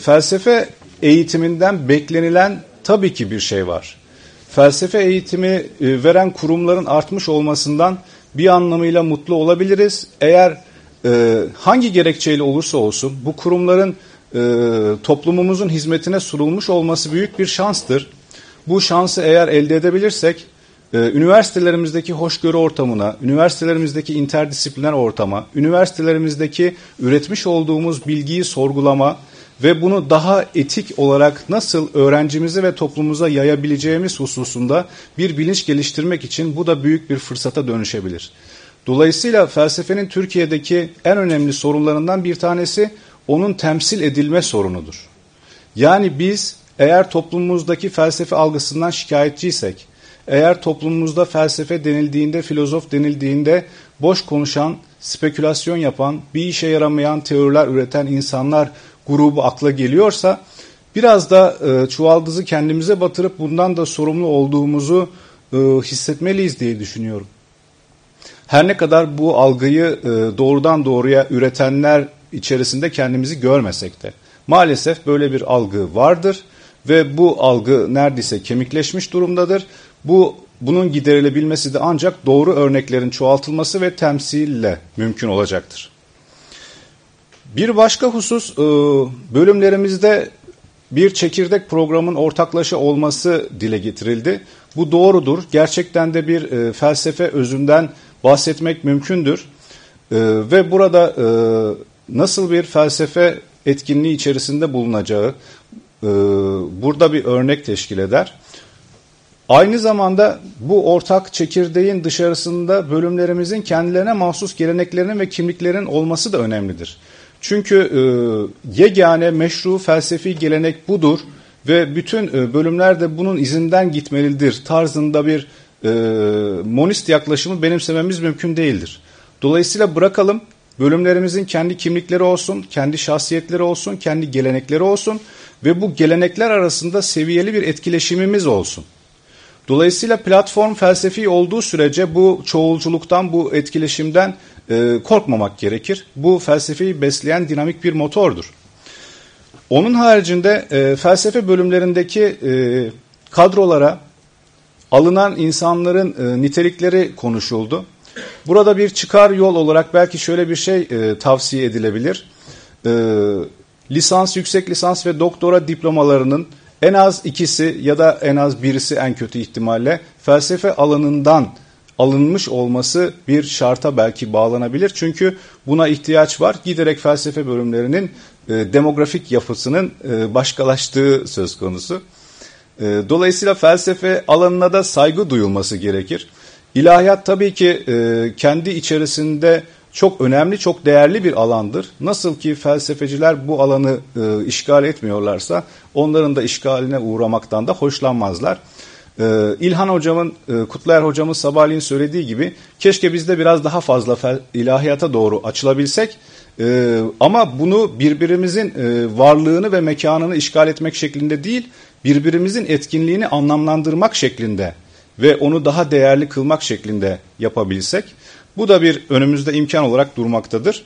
felsefe eğitiminden beklenilen tabii ki bir şey var. Felsefe eğitimi e, veren kurumların artmış olmasından bir anlamıyla mutlu olabiliriz. Eğer e, hangi gerekçeyle olursa olsun bu kurumların e, toplumumuzun hizmetine sunulmuş olması büyük bir şanstır. Bu şansı eğer elde edebilirsek e, üniversitelerimizdeki hoşgörü ortamına, üniversitelerimizdeki interdisipliner ortama, üniversitelerimizdeki üretmiş olduğumuz bilgiyi sorgulama ve bunu daha etik olarak nasıl öğrencimize ve toplumumuza yayabileceğimiz hususunda bir bilinç geliştirmek için bu da büyük bir fırsata dönüşebilir. Dolayısıyla felsefenin Türkiye'deki en önemli sorunlarından bir tanesi onun temsil edilme sorunudur. Yani biz eğer toplumumuzdaki felsefe algısından şikayetçiysek, eğer toplumumuzda felsefe denildiğinde, filozof denildiğinde boş konuşan, spekülasyon yapan, bir işe yaramayan teoriler üreten insanlar grubu akla geliyorsa biraz da e, çuvaldızı kendimize batırıp bundan da sorumlu olduğumuzu e, hissetmeliyiz diye düşünüyorum. Her ne kadar bu algıyı e, doğrudan doğruya üretenler içerisinde kendimizi görmesek de maalesef böyle bir algı vardır ve bu algı neredeyse kemikleşmiş durumdadır. Bu bunun giderilebilmesi de ancak doğru örneklerin çoğaltılması ve temsille mümkün olacaktır. Bir başka husus e, bölümlerimizde bir çekirdek programın ortaklaşa olması dile getirildi. Bu doğrudur. Gerçekten de bir e, felsefe özünden bahsetmek mümkündür. E, ve burada nasıl bir felsefe etkinliği içerisinde bulunacağı burada bir örnek teşkil eder. Aynı zamanda bu ortak çekirdeğin dışarısında bölümlerimizin kendilerine mahsus geleneklerinin ve kimliklerin olması da önemlidir. Çünkü e, yegane meşru felsefi gelenek budur ve bütün e, bölümler de bunun izinden gitmelidir tarzında bir e, monist yaklaşımı benimsememiz mümkün değildir. Dolayısıyla bırakalım bölümlerimizin kendi kimlikleri olsun, kendi şahsiyetleri olsun, kendi gelenekleri olsun ve bu gelenekler arasında seviyeli bir etkileşimimiz olsun. Dolayısıyla platform felsefi olduğu sürece bu çoğulculuktan, bu etkileşimden e, korkmamak gerekir. Bu felsefeyi besleyen dinamik bir motordur. Onun haricinde e, felsefe bölümlerindeki e, kadrolara alınan insanların e, nitelikleri konuşuldu. Burada bir çıkar yol olarak belki şöyle bir şey e, tavsiye edilebilir. E, lisans, yüksek lisans ve doktora diplomalarının en az ikisi ya da en az birisi en kötü ihtimalle felsefe alanından alınmış olması bir şarta belki bağlanabilir. Çünkü buna ihtiyaç var. Giderek felsefe bölümlerinin e, demografik yapısının e, başkalaştığı söz konusu. E, dolayısıyla felsefe alanına da saygı duyulması gerekir. İlahiyat tabii ki e, kendi içerisinde çok önemli, çok değerli bir alandır. Nasıl ki felsefeciler bu alanı e, işgal etmiyorlarsa onların da işgaline uğramaktan da hoşlanmazlar. E, İlhan hocamın, e, Kutluer hocamın sabahleyin söylediği gibi keşke biz de biraz daha fazla ilahiyata doğru açılabilsek. E, ama bunu birbirimizin e, varlığını ve mekanını işgal etmek şeklinde değil, birbirimizin etkinliğini anlamlandırmak şeklinde ve onu daha değerli kılmak şeklinde yapabilsek. Bu da bir önümüzde imkan olarak durmaktadır.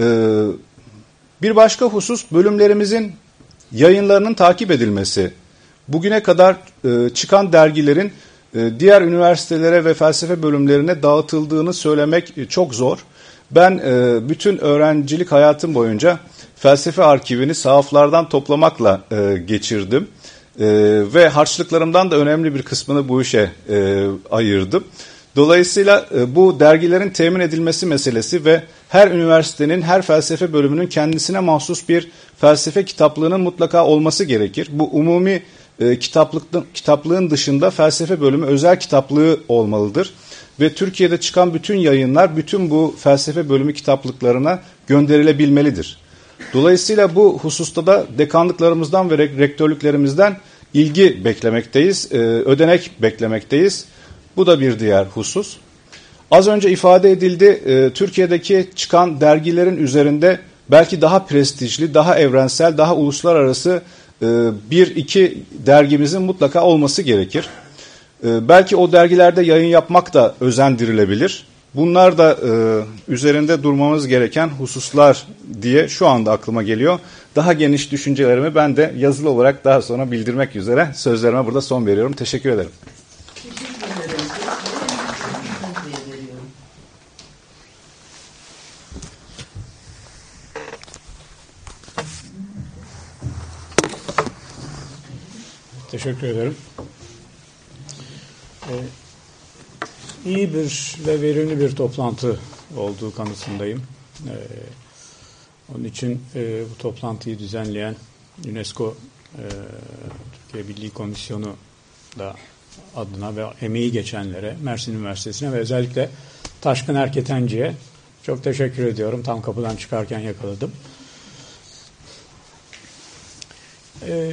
Ee, bir başka husus bölümlerimizin yayınlarının takip edilmesi. Bugüne kadar e, çıkan dergilerin e, diğer üniversitelere ve felsefe bölümlerine dağıtıldığını söylemek e, çok zor. Ben bütün öğrencilik hayatım boyunca felsefe arkivini sahaflardan toplamakla e, geçirdim. E, ve harçlıklarımdan da önemli bir kısmını bu işe e, ayırdım. Dolayısıyla e, bu dergilerin temin edilmesi meselesi ve her üniversitenin, her felsefe bölümünün kendisine mahsus bir felsefe kitaplığının mutlaka olması gerekir. Bu umumi e, kitaplıkın, kitaplığın dışında felsefe bölümü özel kitaplığı olmalıdır. Ve Türkiye'de çıkan bütün yayınlar bütün bu felsefe bölümü kitaplıklarına gönderilebilmelidir. Dolayısıyla bu hususta da dekanlıklarımızdan ve rektörlüklerimizden ilgi beklemekteyiz, e, ödenek beklemekteyiz. Bu da bir diğer husus. Az önce ifade edildi, e, Türkiye'deki çıkan dergilerin üzerinde belki daha prestijli, daha evrensel, daha uluslararası e, bir iki dergimizin mutlaka olması gerekir. Belki o dergilerde yayın yapmak da özendirilebilir. Bunlar da e, üzerinde durmamız gereken hususlar diye şu anda aklıma geliyor. Daha geniş düşüncelerimi ben de yazılı olarak daha sonra bildirmek üzere sözlerime burada son veriyorum. Teşekkür ederim. Teşekkür ederim. Ee, iyi bir ve verimli bir toplantı olduğu kanısındayım. Ee, onun için e, bu toplantıyı düzenleyen UNESCO e, Türkiye Birliği Komisyonu da adına ve emeği geçenlere, Mersin Üniversitesi'ne ve özellikle Taşkın Erketenci'ye çok teşekkür ediyorum. Tam kapıdan çıkarken yakaladım. Ee,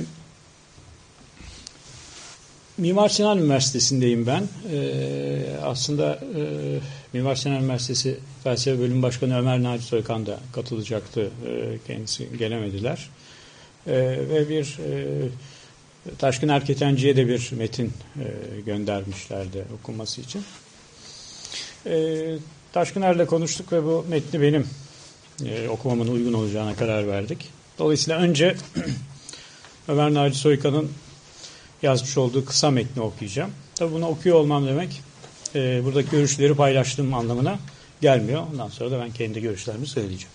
Mimar Sinan Üniversitesi'ndeyim ben. Ee, aslında e, Mimar Sinan Üniversitesi Felsefe Bölüm Başkanı Ömer Naci Soykan da katılacaktı. E, kendisi gelemediler. E, ve bir e, Taşkın Erketenci'ye de bir metin e, göndermişlerdi okunması için. E, Taşkın Er'le konuştuk ve bu metni benim e, okumamın uygun olacağına karar verdik. Dolayısıyla önce Ömer Naci Soykan'ın yazmış olduğu kısa metni okuyacağım. Tabi bunu okuyor olmam demek e, buradaki görüşleri paylaştığım anlamına gelmiyor. Ondan sonra da ben kendi görüşlerimi söyleyeceğim.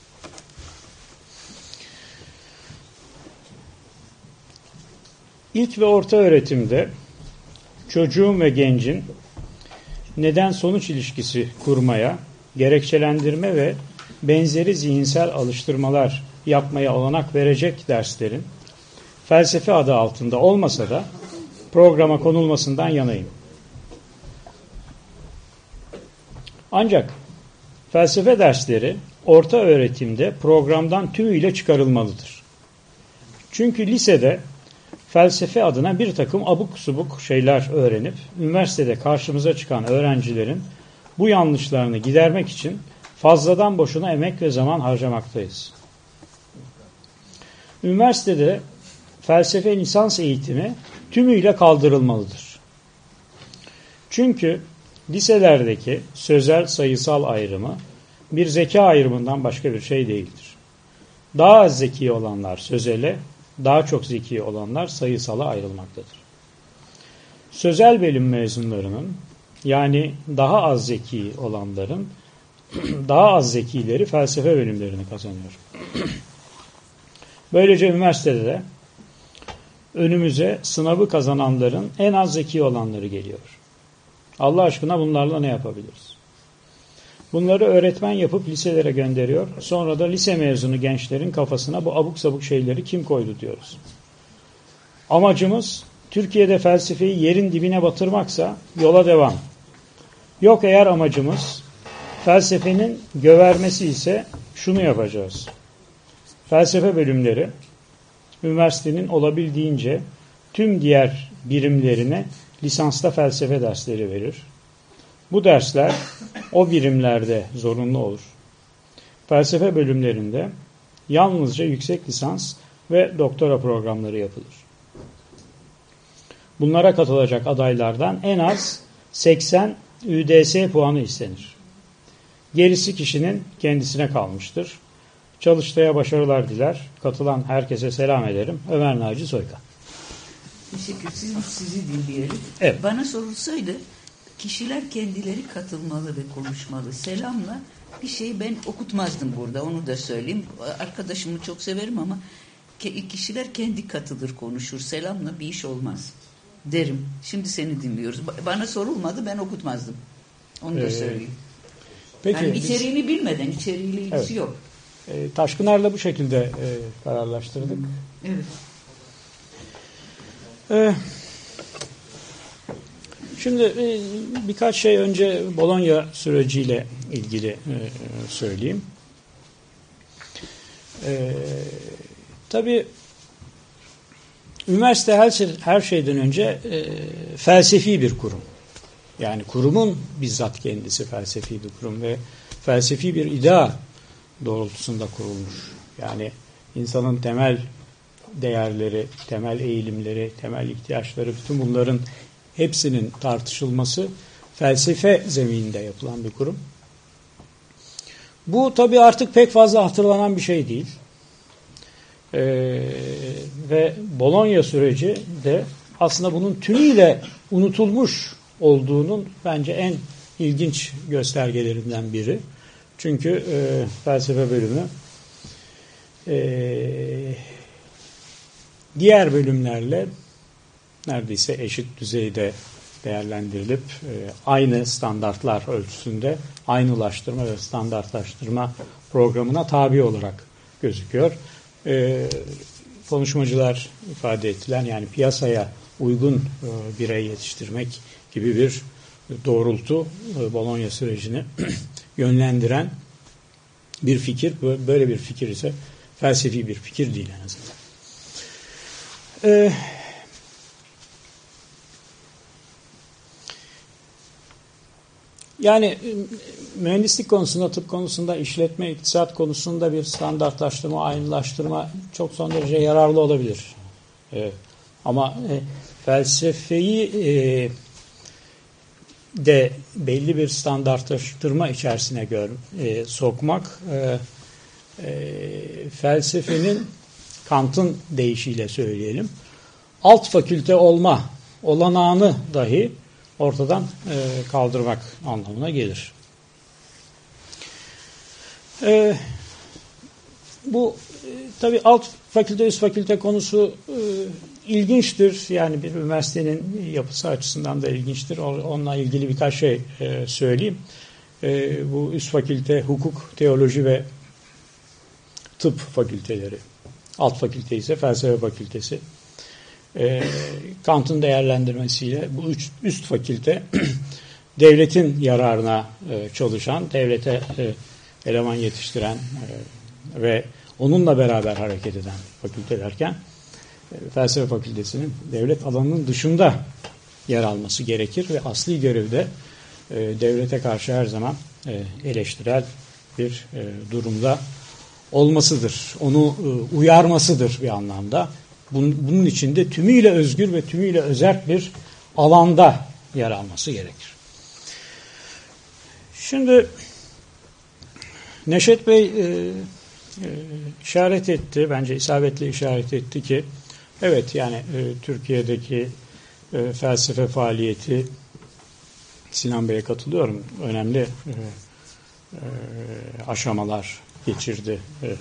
İlk ve orta öğretimde çocuğun ve gencin neden sonuç ilişkisi kurmaya, gerekçelendirme ve benzeri zihinsel alıştırmalar yapmaya olanak verecek derslerin felsefe adı altında olmasa da programa konulmasından yanayım. Ancak felsefe dersleri orta öğretimde programdan tümüyle çıkarılmalıdır. Çünkü lisede felsefe adına bir takım abuk subuk şeyler öğrenip üniversitede karşımıza çıkan öğrencilerin bu yanlışlarını gidermek için fazladan boşuna emek ve zaman harcamaktayız. Üniversitede felsefe lisans eğitimi tümüyle kaldırılmalıdır. Çünkü liselerdeki sözel sayısal ayrımı bir zeka ayrımından başka bir şey değildir. Daha az zeki olanlar sözele, daha çok zeki olanlar sayısala ayrılmaktadır. sözel bölüm mezunlarının yani daha az zeki olanların daha az zekileri felsefe bölümlerini kazanıyor. Böylece üniversitede de önümüze sınavı kazananların en az zeki olanları geliyor. Allah aşkına bunlarla ne yapabiliriz? Bunları öğretmen yapıp liselere gönderiyor. Sonra da lise mezunu gençlerin kafasına bu abuk sabuk şeyleri kim koydu diyoruz. Amacımız Türkiye'de felsefeyi yerin dibine batırmaksa yola devam. Yok eğer amacımız felsefenin gövermesi ise şunu yapacağız. Felsefe bölümleri üniversitenin olabildiğince tüm diğer birimlerine lisansta felsefe dersleri verir. Bu dersler o birimlerde zorunlu olur. Felsefe bölümlerinde yalnızca yüksek lisans ve doktora programları yapılır. Bunlara katılacak adaylardan en az 80 ÜDS puanı istenir. Gerisi kişinin kendisine kalmıştır. Çalıştaya başarılar diler. Katılan herkese selam ederim. Ömer Naci Soykan. Teşekkür. Siz, sizi dinleyelim. Evet. Bana sorulsaydı kişiler kendileri katılmalı ve konuşmalı. Selamla bir şeyi ben okutmazdım burada. Onu da söyleyeyim. Arkadaşımı çok severim ama kişiler kendi katılır konuşur. Selamla bir iş olmaz derim. Şimdi seni dinliyoruz. Ba- Bana sorulmadı ben okutmazdım. Onu da Ee, söyleyeyim. Peki yani biz- içeriğini bilmeden içeriğiyle ilgisi Evet. yok. E, Taşkınar'la bu şekilde e, kararlaştırdık. Evet. Ee, Şimdi e, birkaç şey önce Bologna süreciyle ilgili e, söyleyeyim. Ee, tabii üniversite her, şey- her şeyden önce e, felsefi bir kurum. Yani kurumun bizzat kendisi felsefi bir kurum ve felsefi bir idea doğrultusunda kurulmuş. Yani insanın temel değerleri, temel eğilimleri, temel ihtiyaçları, bütün bunların hepsinin tartışılması felsefe zemininde yapılan bir kurum. Bu tabi artık pek fazla hatırlanan bir şey değil. Ee, ve Bologna süreci de aslında bunun tümüyle unutulmuş olduğunun bence en ilginç göstergelerinden biri. Çünkü e, felsefe bölümü e, diğer bölümlerle neredeyse eşit düzeyde değerlendirilip e, aynı standartlar ölçüsünde aynılaştırma ve standartlaştırma programına tabi olarak gözüküyor. E, konuşmacılar ifade ettiler yani piyasaya uygun e, birey yetiştirmek gibi bir doğrultu e, Bologna sürecini yönlendiren bir fikir. Böyle bir fikir ise felsefi bir fikir değil en azından. Ee, yani mühendislik konusunda, tıp konusunda, işletme, iktisat konusunda bir standartlaştırma, aynılaştırma çok son derece yararlı olabilir. Ee, ama e, felsefeyi e, de belli bir standartlaştırma içerisine gör, e, sokmak e, e, felsefenin Kant'ın deyişiyle söyleyelim alt fakülte olma olanağını dahi ortadan e, kaldırmak anlamına gelir. E, bu e, tabi alt fakülte üst fakülte konusu e, ilginçtir. Yani bir üniversitenin yapısı açısından da ilginçtir. Onunla ilgili birkaç şey e, söyleyeyim. E, bu üst fakülte hukuk, teoloji ve tıp fakülteleri. Alt fakülte ise felsefe fakültesi. E, Kant'ın değerlendirmesiyle bu üç, üst fakülte devletin yararına çalışan, devlete eleman yetiştiren ve onunla beraber hareket eden fakültelerken felsefe fakültesinin devlet alanının dışında yer alması gerekir ve asli görevde e, devlete karşı her zaman e, eleştirel bir e, durumda olmasıdır. Onu e, uyarmasıdır bir anlamda. Bunun, bunun içinde tümüyle özgür ve tümüyle özerk bir alanda yer alması gerekir. Şimdi Neşet Bey e, e, işaret etti, bence isabetle işaret etti ki evet yani e, Türkiye'deki e, felsefe faaliyeti Sinan Bey'e katılıyorum. Önemli e, e, aşamalar geçirdi. E,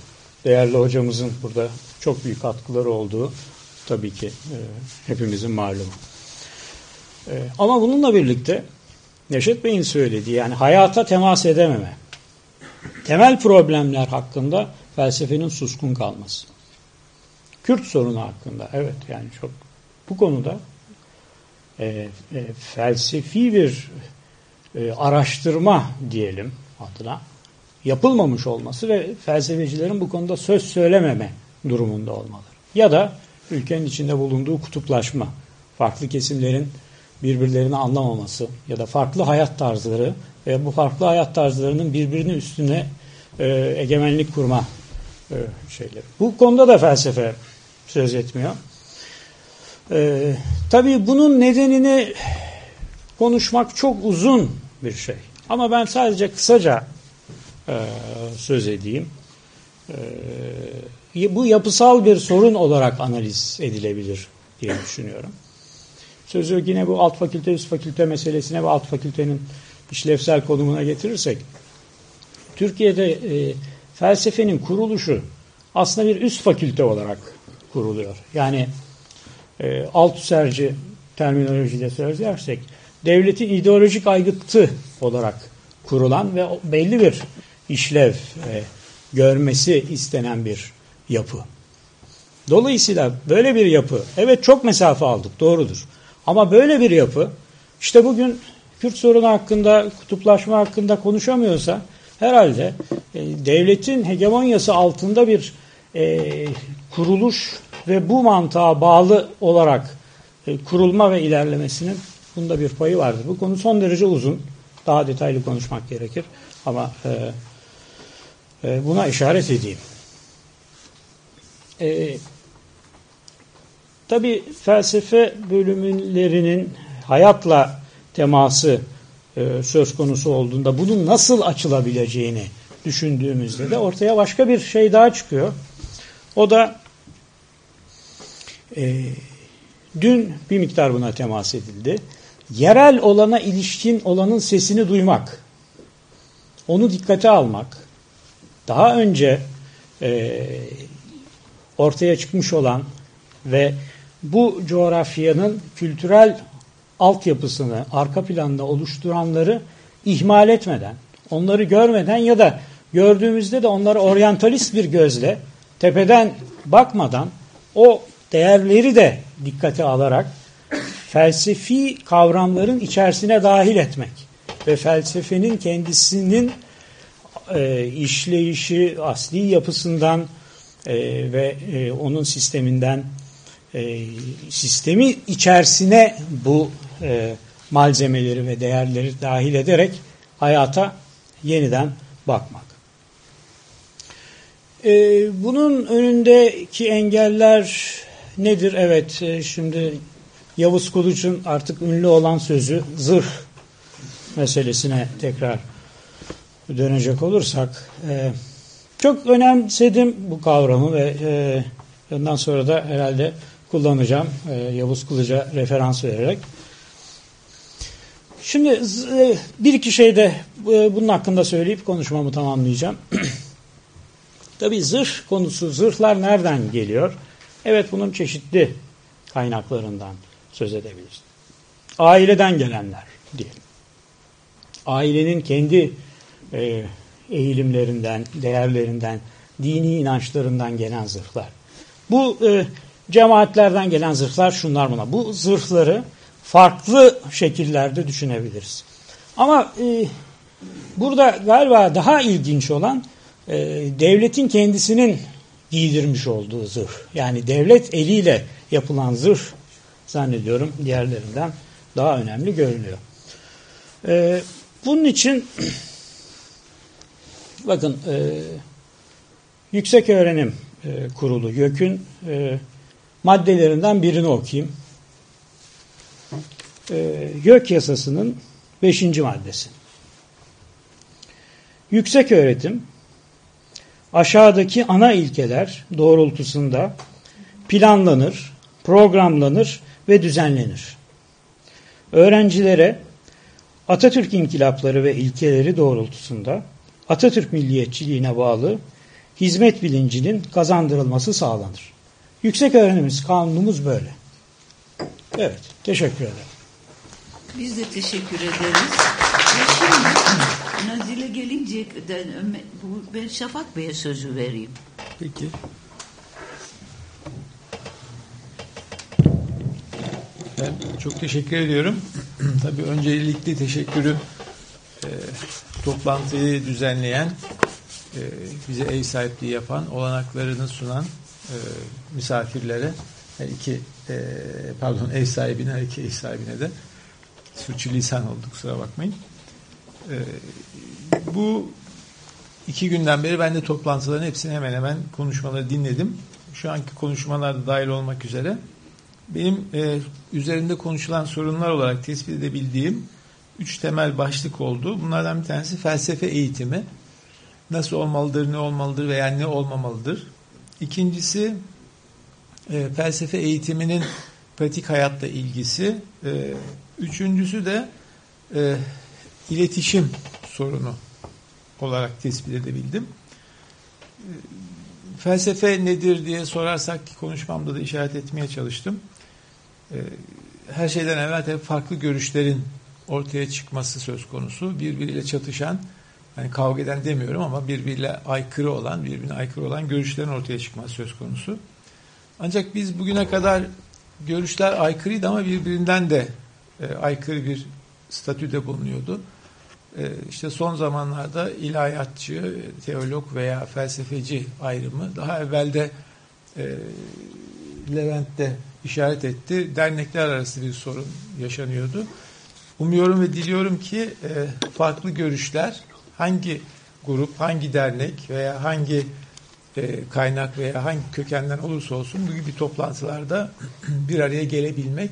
değerli hocamızın burada çok büyük katkıları olduğu tabii ki e, hepimizin malumu. E, ama bununla birlikte Neşet Bey'in söylediği yani hayata temas edememe, temel problemler hakkında felsefenin suskun kalması. Kürt sorunu hakkında evet yani çok bu konuda e, e, felsefi bir e, araştırma diyelim adına yapılmamış olması ve felsefecilerin bu konuda söz söylememe durumunda olmaları. Ya da ülkenin içinde bulunduğu kutuplaşma, farklı kesimlerin birbirlerini anlamaması ya da farklı hayat tarzları ve bu farklı hayat tarzlarının birbirinin üstüne e, egemenlik kurma e, şeyleri. Bu konuda da felsefe söz etmiyor. E, tabii bunun nedenini konuşmak çok uzun bir şey. Ama ben sadece kısaca e, söz edeyim. E, bu yapısal bir sorun olarak analiz edilebilir diye düşünüyorum. Sözü yine bu alt fakülte üst fakülte meselesine ve alt fakültenin işlevsel konumuna getirirsek Türkiye'de e, felsefenin kuruluşu aslında bir üst fakülte olarak kuruluyor. Yani e, alt serci terminolojide söylersek devletin ideolojik aygıtı olarak kurulan ve belli bir işlev e, görmesi istenen bir yapı. Dolayısıyla böyle bir yapı, evet çok mesafe aldık doğrudur. Ama böyle bir yapı işte bugün Kürt sorunu hakkında, kutuplaşma hakkında konuşamıyorsa herhalde e, devletin hegemonyası altında bir e, kuruluş ve bu mantığa bağlı olarak e, kurulma ve ilerlemesinin bunda bir payı vardır. Bu konu son derece uzun. Daha detaylı konuşmak gerekir. Ama e, e, buna işaret edeyim. E, Tabi felsefe bölümlerinin hayatla teması e, söz konusu olduğunda bunun nasıl açılabileceğini düşündüğümüzde de ortaya başka bir şey daha çıkıyor. O da e, dün bir miktar buna temas edildi. Yerel olana ilişkin olanın sesini duymak, onu dikkate almak, daha önce e, ortaya çıkmış olan ve bu coğrafyanın kültürel altyapısını, arka planda oluşturanları ihmal etmeden, onları görmeden ya da gördüğümüzde de onları oryantalist bir gözle tepeden bakmadan o değerleri de dikkate alarak felsefi kavramların içerisine dahil etmek ve felsefenin kendisinin e, işleyişi, asli yapısından e, ve e, onun sisteminden e, sistemi içerisine bu e, malzemeleri ve değerleri dahil ederek hayata yeniden bakmak. E, bunun önündeki engeller nedir? Evet e, şimdi Yavuz Kılıç'ın artık ünlü olan sözü zırh meselesine tekrar dönecek olursak e, çok önemsedim bu kavramı ve e, ondan sonra da herhalde kullanacağım e, Yavuz Kılıç'a referans vererek. Şimdi bir iki şey de bunun hakkında söyleyip konuşmamı tamamlayacağım. Tabi zırh konusu, zırhlar nereden geliyor? Evet bunun çeşitli kaynaklarından söz edebiliriz. Aileden gelenler diyelim. Ailenin kendi e, eğilimlerinden, değerlerinden, dini inançlarından gelen zırhlar. Bu e, Cemaatlerden gelen zırhlar şunlar buna. Bu zırhları farklı şekillerde düşünebiliriz. Ama e, burada galiba daha ilginç olan e, devletin kendisinin giydirmiş olduğu zırh. Yani devlet eliyle yapılan zırh zannediyorum diğerlerinden daha önemli görülüyor. E, bunun için bakın e, Yüksek Öğrenim e, Kurulu YÖK'ün e, maddelerinden birini okuyayım. Ee, YÖK yasasının beşinci maddesi. Yüksek öğretim aşağıdaki ana ilkeler doğrultusunda planlanır, programlanır ve düzenlenir. öğrencilere Atatürk inkılapları ve ilkeleri doğrultusunda Atatürk milliyetçiliğine bağlı hizmet bilincinin kazandırılması sağlanır. Yüksek öğrenimiz kanunumuz böyle. Evet, teşekkür ederim. Biz de teşekkür ederiz. Nazile gelince ben Şafak Bey'e sözü vereyim. Peki. Ben çok teşekkür ediyorum. Tabii öncelikli teşekkürü e, toplantıyı düzenleyen, e, bize ev sahipliği yapan, olanaklarını sunan e, misafirlere, her iki e, pardon ev sahibine, her iki ev sahibine de sürçülisan oldu kusura bakmayın. E, bu iki günden beri ben de toplantıların hepsini hemen hemen konuşmaları dinledim. Şu anki konuşmalar da dahil olmak üzere benim e, üzerinde konuşulan sorunlar olarak tespit edebildiğim üç temel başlık oldu. Bunlardan bir tanesi felsefe eğitimi. Nasıl olmalıdır, ne olmalıdır veya ne olmamalıdır. İkincisi e, felsefe eğitiminin pratik hayatla ilgisi. E, üçüncüsü de e, iletişim sorunu olarak tespit edebildim. E, Felsefe nedir diye sorarsak ki konuşmamda da işaret etmeye çalıştım. E, Her şeyden evvel tabii farklı görüşlerin ortaya çıkması söz konusu. Birbiriyle çatışan, yani kavga eden demiyorum ama birbiriyle aykırı olan, birbirine aykırı olan görüşlerin ortaya çıkması söz konusu. Ancak biz bugüne kadar görüşler aykırıydı ama birbirinden de e, aykırı bir statüde bulunuyordu. E, işte son zamanlarda ilahiyatçı, teolog veya felsefeci ayrımı daha evvelde e, Levent de işaret etti. Dernekler arası bir sorun yaşanıyordu. Umuyorum ve diliyorum ki e, farklı görüşler hangi grup, hangi dernek veya hangi e, kaynak veya hangi kökenden olursa olsun bu gibi toplantılarda bir araya gelebilmek,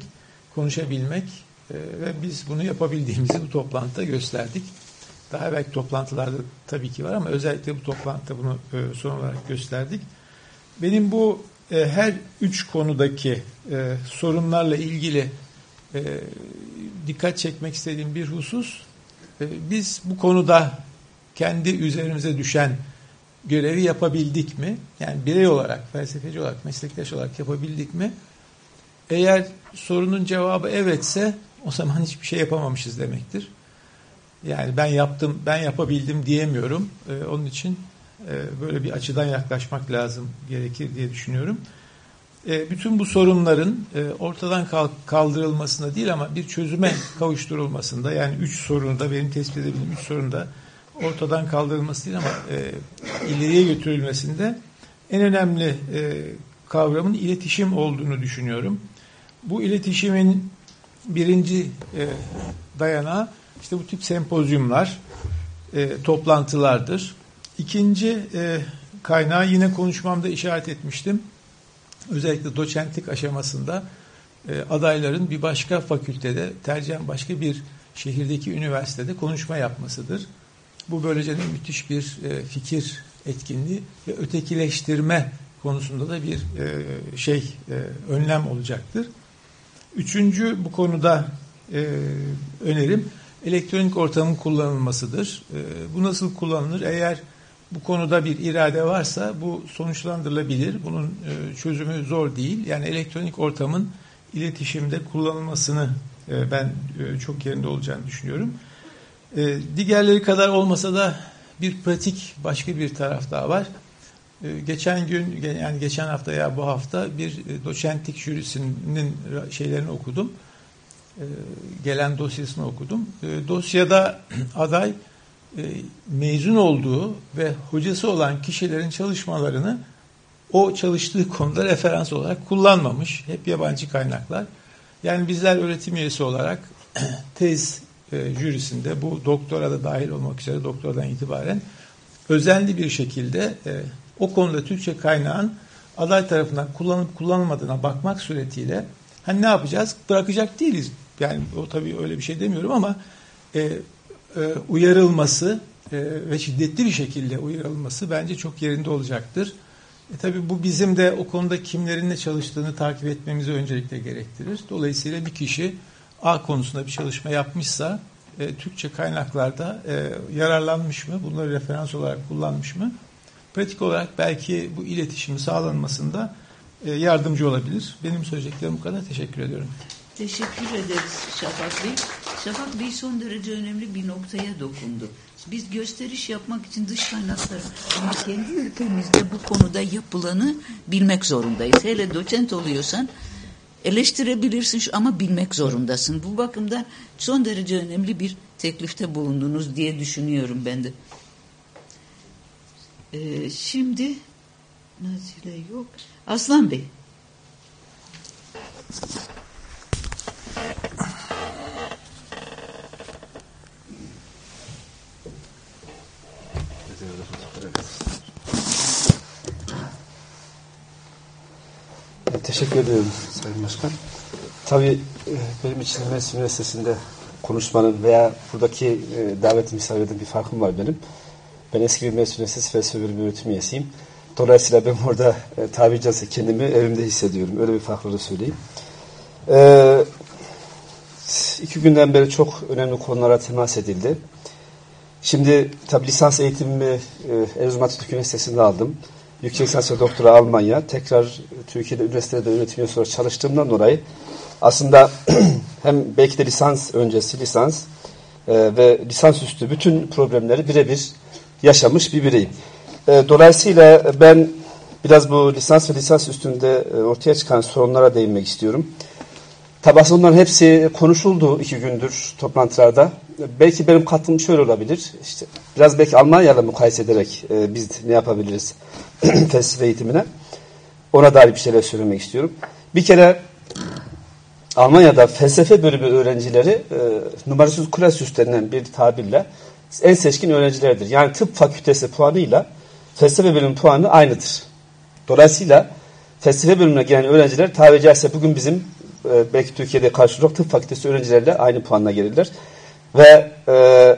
konuşabilmek ve biz bunu yapabildiğimizi bu toplantıda gösterdik. Daha belki toplantılarda tabii ki var ama özellikle bu toplantıda bunu e, son olarak gösterdik. Benim bu e, her üç konudaki e, sorunlarla ilgili dikkat çekmek istediğim bir husus, biz bu konuda kendi üzerimize düşen görevi yapabildik mi? Yani birey olarak, felsefeci olarak, meslektaş olarak yapabildik mi? Eğer sorunun cevabı evetse o zaman hiçbir şey yapamamışız demektir. Yani ben yaptım, ben yapabildim diyemiyorum. Ee, onun için e, böyle bir açıdan yaklaşmak lazım gerekir diye düşünüyorum. E, bütün bu sorunların e, ortadan kaldırılmasında değil ama bir çözüme kavuşturulmasında yani üç sorunu da benim tespit edebildiğim üç sorunu da ortadan kaldırılması değil ama e, ileriye götürülmesinde en önemli e, kavramın iletişim olduğunu düşünüyorum. Bu iletişimin birinci e, dayanağı işte bu tip sempozyumlar, e, toplantılardır. İkinci e, kaynağı yine konuşmamda işaret etmiştim. Özellikle doçentlik aşamasında e, adayların bir başka fakültede, tercihen başka bir şehirdeki üniversitede konuşma yapmasıdır. Bu böylece de müthiş bir e, fikir etkinliği ve ötekileştirme konusunda da bir e, şey e, önlem olacaktır. Üçüncü bu konuda e, önerim elektronik ortamın kullanılmasıdır. E, bu nasıl kullanılır? Eğer bu konuda bir irade varsa bu sonuçlandırılabilir. Bunun e, çözümü zor değil. Yani elektronik ortamın iletişimde kullanılmasını e, ben e, çok yerinde olacağını düşünüyorum. E, diğerleri kadar olmasa da bir pratik başka bir taraf daha var. E, geçen gün yani geçen hafta ya bu hafta bir e, doçentlik jürisinin şeylerini okudum. E, gelen dosyasını okudum. E, dosyada aday e, mezun olduğu ve hocası olan kişilerin çalışmalarını o çalıştığı konuda referans olarak kullanmamış. Hep yabancı kaynaklar. Yani bizler öğretim üyesi olarak tez e, jürisinde bu doktora da dahil olmak üzere doktoradan itibaren özenli bir şekilde o konuda Türkçe kaynağın aday tarafından kullanıp kullanılmadığına bakmak suretiyle hani ne yapacağız? Bırakacak değiliz. Yani o tabii öyle bir şey demiyorum ama e, e, uyarılması e, ve şiddetli bir şekilde uyarılması bence çok yerinde olacaktır. E, tabii bu bizim de o konuda kimlerin ne çalıştığını takip etmemizi öncelikle gerektirir. Dolayısıyla bir kişi A konusunda bir çalışma yapmışsa e, Türkçe kaynaklarda e, yararlanmış mı? Bunları referans olarak kullanmış mı? Pratik olarak belki bu iletişimi sağlanmasında e, yardımcı olabilir. Benim söyleyeceklerim bu kadar. Teşekkür ediyorum. Teşekkür ederiz Şafak Bey. Şafak Bey son derece önemli bir noktaya dokundu. Biz gösteriş yapmak için dış kaynakları ama kendi ülkemizde bu konuda yapılanı bilmek zorundayız. Hele doçent oluyorsan eleştirebilirsin ama bilmek zorundasın. Bu bakımdan son derece önemli bir teklifte bulundunuz diye düşünüyorum ben de. Ee, şimdi Nazile yok. Aslan Bey. Teşekkür ediyorum Sayın Başkan. Tabii e, benim için Üniversite Üniversitesi'nde konuşmanın veya buradaki e, davet misafirden bir farkım var benim. Ben eski bir Üniversitesi Felsefe Bölümü öğretim üyesiyim. Dolayısıyla ben orada e, tabiri caizse kendimi evimde hissediyorum. Öyle bir farklılığı söyleyeyim. Ee, iki günden beri çok önemli konulara temas edildi. Şimdi tabi lisans eğitimimi e, Erzurum Atatürk Üniversitesi'nde aldım. Yüksek lisans ve doktora Almanya. Tekrar Türkiye'de üniversitede öğretim üyesi çalıştığımdan dolayı aslında hem belki de lisans öncesi lisans e, ve lisans üstü bütün problemleri birebir yaşamış bir bireyim. E, dolayısıyla ben biraz bu lisans ve lisans üstünde e, ortaya çıkan sorunlara değinmek istiyorum. Tabi aslında onların hepsi konuşuldu iki gündür toplantılarda. Belki benim katkım şöyle olabilir. İşte biraz belki Almanya'yla mukayese ederek e, biz ne yapabiliriz felsefe eğitimine. Ona dair bir şeyler söylemek istiyorum. Bir kere Almanya'da felsefe bölümü öğrencileri e, numarasız klasüs denilen bir tabirle en seçkin öğrencilerdir. Yani tıp fakültesi puanıyla felsefe bölümü puanı aynıdır. Dolayısıyla felsefe bölümüne gelen öğrenciler tabiri caizse bugün bizim e, belki Türkiye'de karşılık tıp fakültesi öğrencilerle aynı puanla gelirler. Ve e,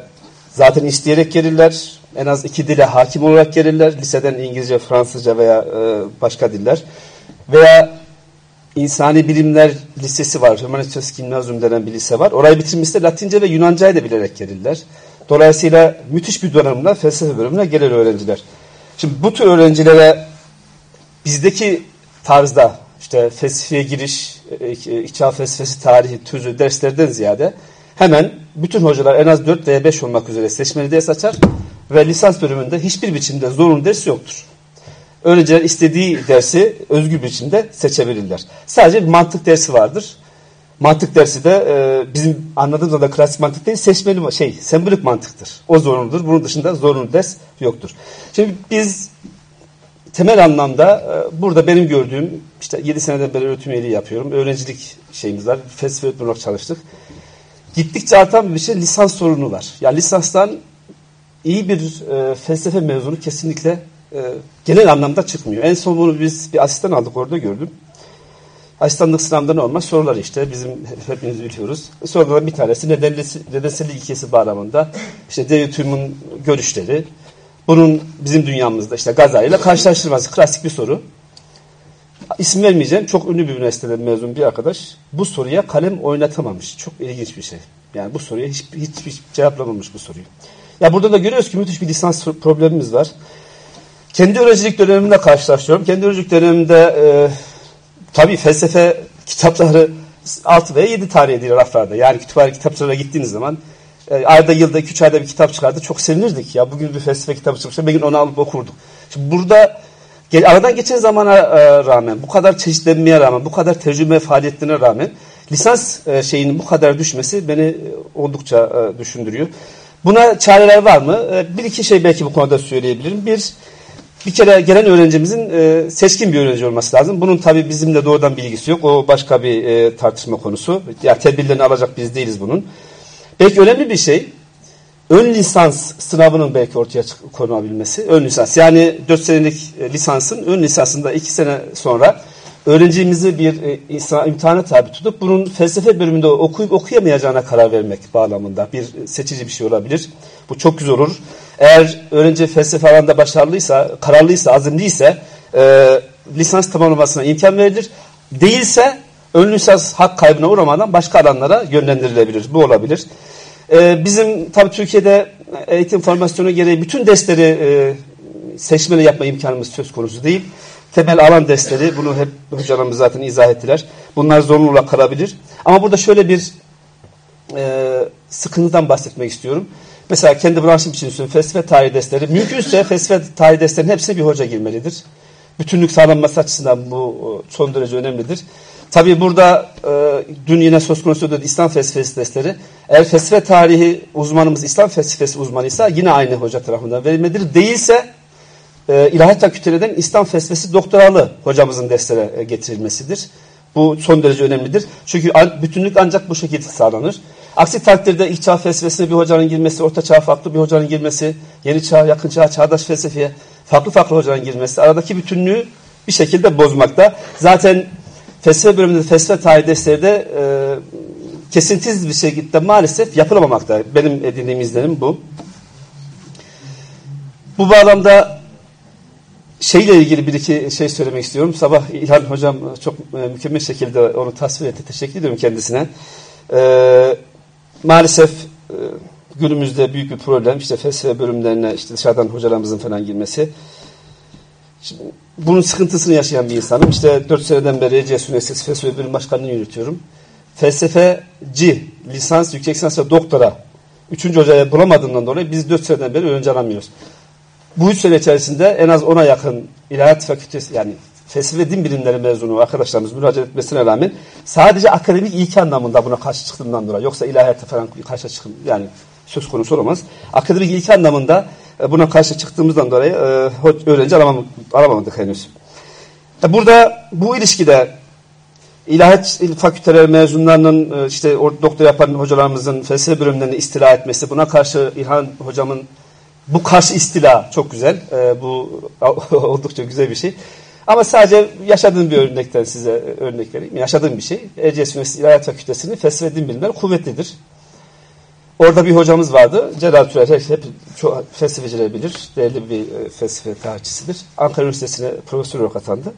zaten isteyerek gelirler. En az iki dile hakim olarak gelirler. Liseden İngilizce, Fransızca veya e, başka diller. Veya İnsani Bilimler Lisesi var. Humanitas Gymnasium denen bir lise var. Orayı bitirmişse Latince ve Yunanca'yı da bilerek gelirler. Dolayısıyla müthiş bir donanımla felsefe bölümüne gelir öğrenciler. Şimdi bu tür öğrencilere bizdeki tarzda işte felsefeye giriş, İçağ felsefesi tarihi, tüzü derslerden ziyade hemen bütün hocalar en az 4 veya 5 olmak üzere seçmeli ders açar ve lisans bölümünde hiçbir biçimde zorunlu ders yoktur. Öğrenciler istediği dersi özgür biçimde seçebilirler. Sadece bir mantık dersi vardır. Mantık dersi de e, bizim anladığımız da klasik mantık değil, seçmeli şey, sembolik mantıktır. O zorunludur. Bunun dışında zorunlu ders yoktur. Şimdi biz temel anlamda e, burada benim gördüğüm işte 7 seneden beri öğretim üyeliği yapıyorum. Öğrencilik şeyimiz var. Felsefe öğretmen olarak çalıştık. Gittikçe artan bir şey lisans sorunu var. Yani lisanstan iyi bir e, felsefe mezunu kesinlikle e, genel anlamda çıkmıyor. En son bunu biz bir asistan aldık orada gördüm. Asistanlık sınavında normal sorular işte bizim hepimiz biliyoruz. Sorulardan bir tanesi nedensellik ilkesi bağlamında işte Hume'un görüşleri, bunun bizim dünyamızda işte Gaza ile karşılaştırması klasik bir soru. İsim vermeyeceğim. Çok ünlü bir üniversiteden mezun bir arkadaş bu soruya kalem oynatamamış. Çok ilginç bir şey. Yani bu soruya hiç, hiç, hiç cevaplamamış bu soruyu. Ya burada da görüyoruz ki müthiş bir lisans problemimiz var. Kendi öğrencilik dönemimde karşılaşıyorum. Kendi öğrencilik dönemimde e, tabii felsefe kitapları 6 veya 7 tane değil raflarda. Yani kütüphane kitapçılara gittiğiniz zaman e, ayda yılda 2-3 ayda bir kitap çıkardı. Çok sevinirdik ya. Bugün bir felsefe kitabı çıkmışsa bir gün onu alıp okurduk. Şimdi burada aradan geçen zamana e, rağmen, bu kadar çeşitlenmeye rağmen, bu kadar tecrübe faaliyetlerine rağmen lisans e, şeyinin bu kadar düşmesi beni e, oldukça e, düşündürüyor. Buna çareler var mı? E, bir iki şey belki bu konuda söyleyebilirim. Bir, bir kere gelen öğrencimizin e, seçkin bir öğrenci olması lazım. Bunun tabii bizimle doğrudan bilgisi yok. O başka bir e, tartışma konusu. Ya tedbirlerini alacak biz değiliz bunun. Belki önemli bir şey ön lisans sınavının belki ortaya konabilmesi. Ön lisans yani 4 senelik e, lisansın ön lisansında 2 sene sonra öğrencimizi bir e, imtihana tabi tutup bunun felsefe bölümünde okuyup okuyamayacağına karar vermek bağlamında bir seçici bir şey olabilir. Bu çok güzel olur. Eğer öğrenci felsefe alanında başarılıysa, kararlıysa, azimliyse e, lisans tamamlamasına imkan verilir. Değilse Ön lisans hak kaybına uğramadan başka alanlara yönlendirilebilir. Bu olabilir. Ee, bizim tabii Türkiye'de eğitim formasyonu gereği bütün dersleri e, seçmeli yapma imkanımız söz konusu değil. Temel alan dersleri, bunu hep hocalarımız zaten izah ettiler. Bunlar zorunlu olarak kalabilir. Ama burada şöyle bir e, sıkıntıdan bahsetmek istiyorum. Mesela kendi branşım için söylüyorum. Felsefe tarihi dersleri. Mümkünse felsefe tarihi derslerinin hepsine bir hoca girmelidir. Bütünlük sağlanması açısından bu e, son derece önemlidir. Tabii burada e, dün yine söz konusu oldu İslam felsefesi dersleri. Eğer felsefe tarihi uzmanımız İslam felsefesi uzmanıysa yine aynı hoca tarafından verilmelidir. Değilse e, İlahiyat Fakültelerinden İslam felsefesi doktoralı hocamızın derslere e, getirilmesidir. Bu son derece önemlidir. Çünkü bütünlük ancak bu şekilde sağlanır. Aksi takdirde ilk çağ felsefesine bir hocanın girmesi, orta çağ farklı bir hocanın girmesi, yeni çağ, yakın çağ, çağdaş felsefeye farklı farklı hocaların girmesi aradaki bütünlüğü bir şekilde bozmakta. Zaten felsefe bölümünde felsefe tarihi dersleri de e, kesintisiz bir şekilde maalesef yapılamamakta. Benim edindiğim izlenim bu. Bu bağlamda şeyle ilgili bir iki şey söylemek istiyorum. Sabah İlhan Hocam çok e, mükemmel şekilde onu tasvir etti. Teşekkür ediyorum kendisine. Ee, maalesef e, günümüzde büyük bir problem. İşte felsefe bölümlerine işte dışarıdan hocalarımızın falan girmesi. Şimdi, bunun sıkıntısını yaşayan bir insanım. İşte 4 seneden beri ECS Üniversitesi Felsefe Bölüm Başkanlığı'nı yürütüyorum. Felsefeci, lisans, yüksek lisans ve doktora üçüncü hocayı bulamadığından dolayı biz 4 seneden beri öğrenci alamıyoruz. Bu üç sene içerisinde en az ona yakın ilahiyat fakültesi yani felsefe din bilimleri mezunu arkadaşlarımız müracaat etmesine rağmen sadece akademik ilki anlamında buna karşı çıktığından dolayı yoksa ilahiyata falan karşı çıkım yani söz konusu olamaz. Akademik ilki anlamında e, buna karşı çıktığımızdan dolayı e, öğrenci alamam, alamadık henüz. E, burada bu ilişkide ilahiyat fakülteleri mezunlarının işte doktor yapan hocalarımızın felsefe bölümlerini istila etmesi, buna karşı İlhan hocamın bu karşı istila çok güzel. bu oldukça güzel bir şey. Ama sadece yaşadığım bir örnekten size örnek vereyim. Yaşadığım bir şey. Erciyes Üniversitesi İlahiyat Fakültesi'nin felsefe din bilimleri kuvvetlidir. Orada bir hocamız vardı. Celal Türer hep, hep çok felsefeciler bilir. Değerli bir e, felsefe tarihçisidir. Ankara Üniversitesi'ne profesör olarak atandı.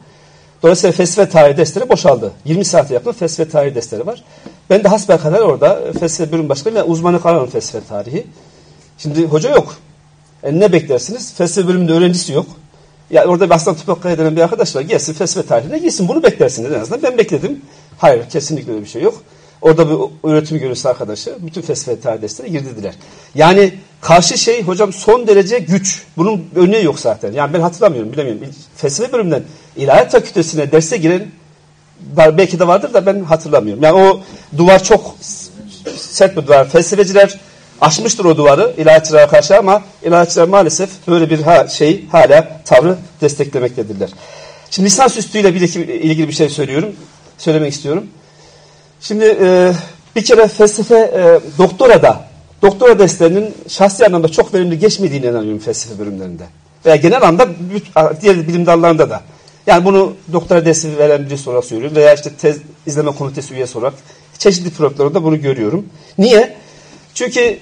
Dolayısıyla felsefe tarihi dersleri boşaldı. 20 saate yakın felsefe tarihi dersleri var. Ben de hasbelkader orada felsefe bölüm başkanı ve uzmanı kalan felsefe tarihi. Şimdi hoca yok. E ne beklersiniz? Felsefe bölümünde öğrencisi yok. Ya orada bir Aslan Tupakkaya denen bir arkadaş var. Gelsin felsefe tarihine gitsin. Bunu beklersiniz en azından. Ben bekledim. Hayır kesinlikle öyle bir şey yok. Orada bir öğretim görevlisi arkadaşı bütün felsefe tarih derslerine girdiler. Yani karşı şey hocam son derece güç. Bunun örneği yok zaten. Yani ben hatırlamıyorum bilemiyorum. Felsefe bölümünden ilahiyat fakültesine derse giren belki de vardır da ben hatırlamıyorum. Yani o duvar çok sert bir duvar. Felsefeciler aşmıştır o duvarı ilahiyatçılara karşı ama ilahiyatçılar maalesef böyle bir ha, şey hala tavrı desteklemektedirler. Şimdi lisans üstüyle ilgili bir şey söylüyorum. Söylemek istiyorum. Şimdi e, bir kere felsefe e, doktora da doktora derslerinin şahsi anlamda çok verimli geçmediğine inanıyorum felsefe bölümlerinde. Veya genel anlamda diğer bilim dallarında da. Yani bunu doktora dersi veren birisi olarak söylüyorum. Veya işte tez izleme komitesi üyesi olarak çeşitli programlarda bunu görüyorum. Niye? Çünkü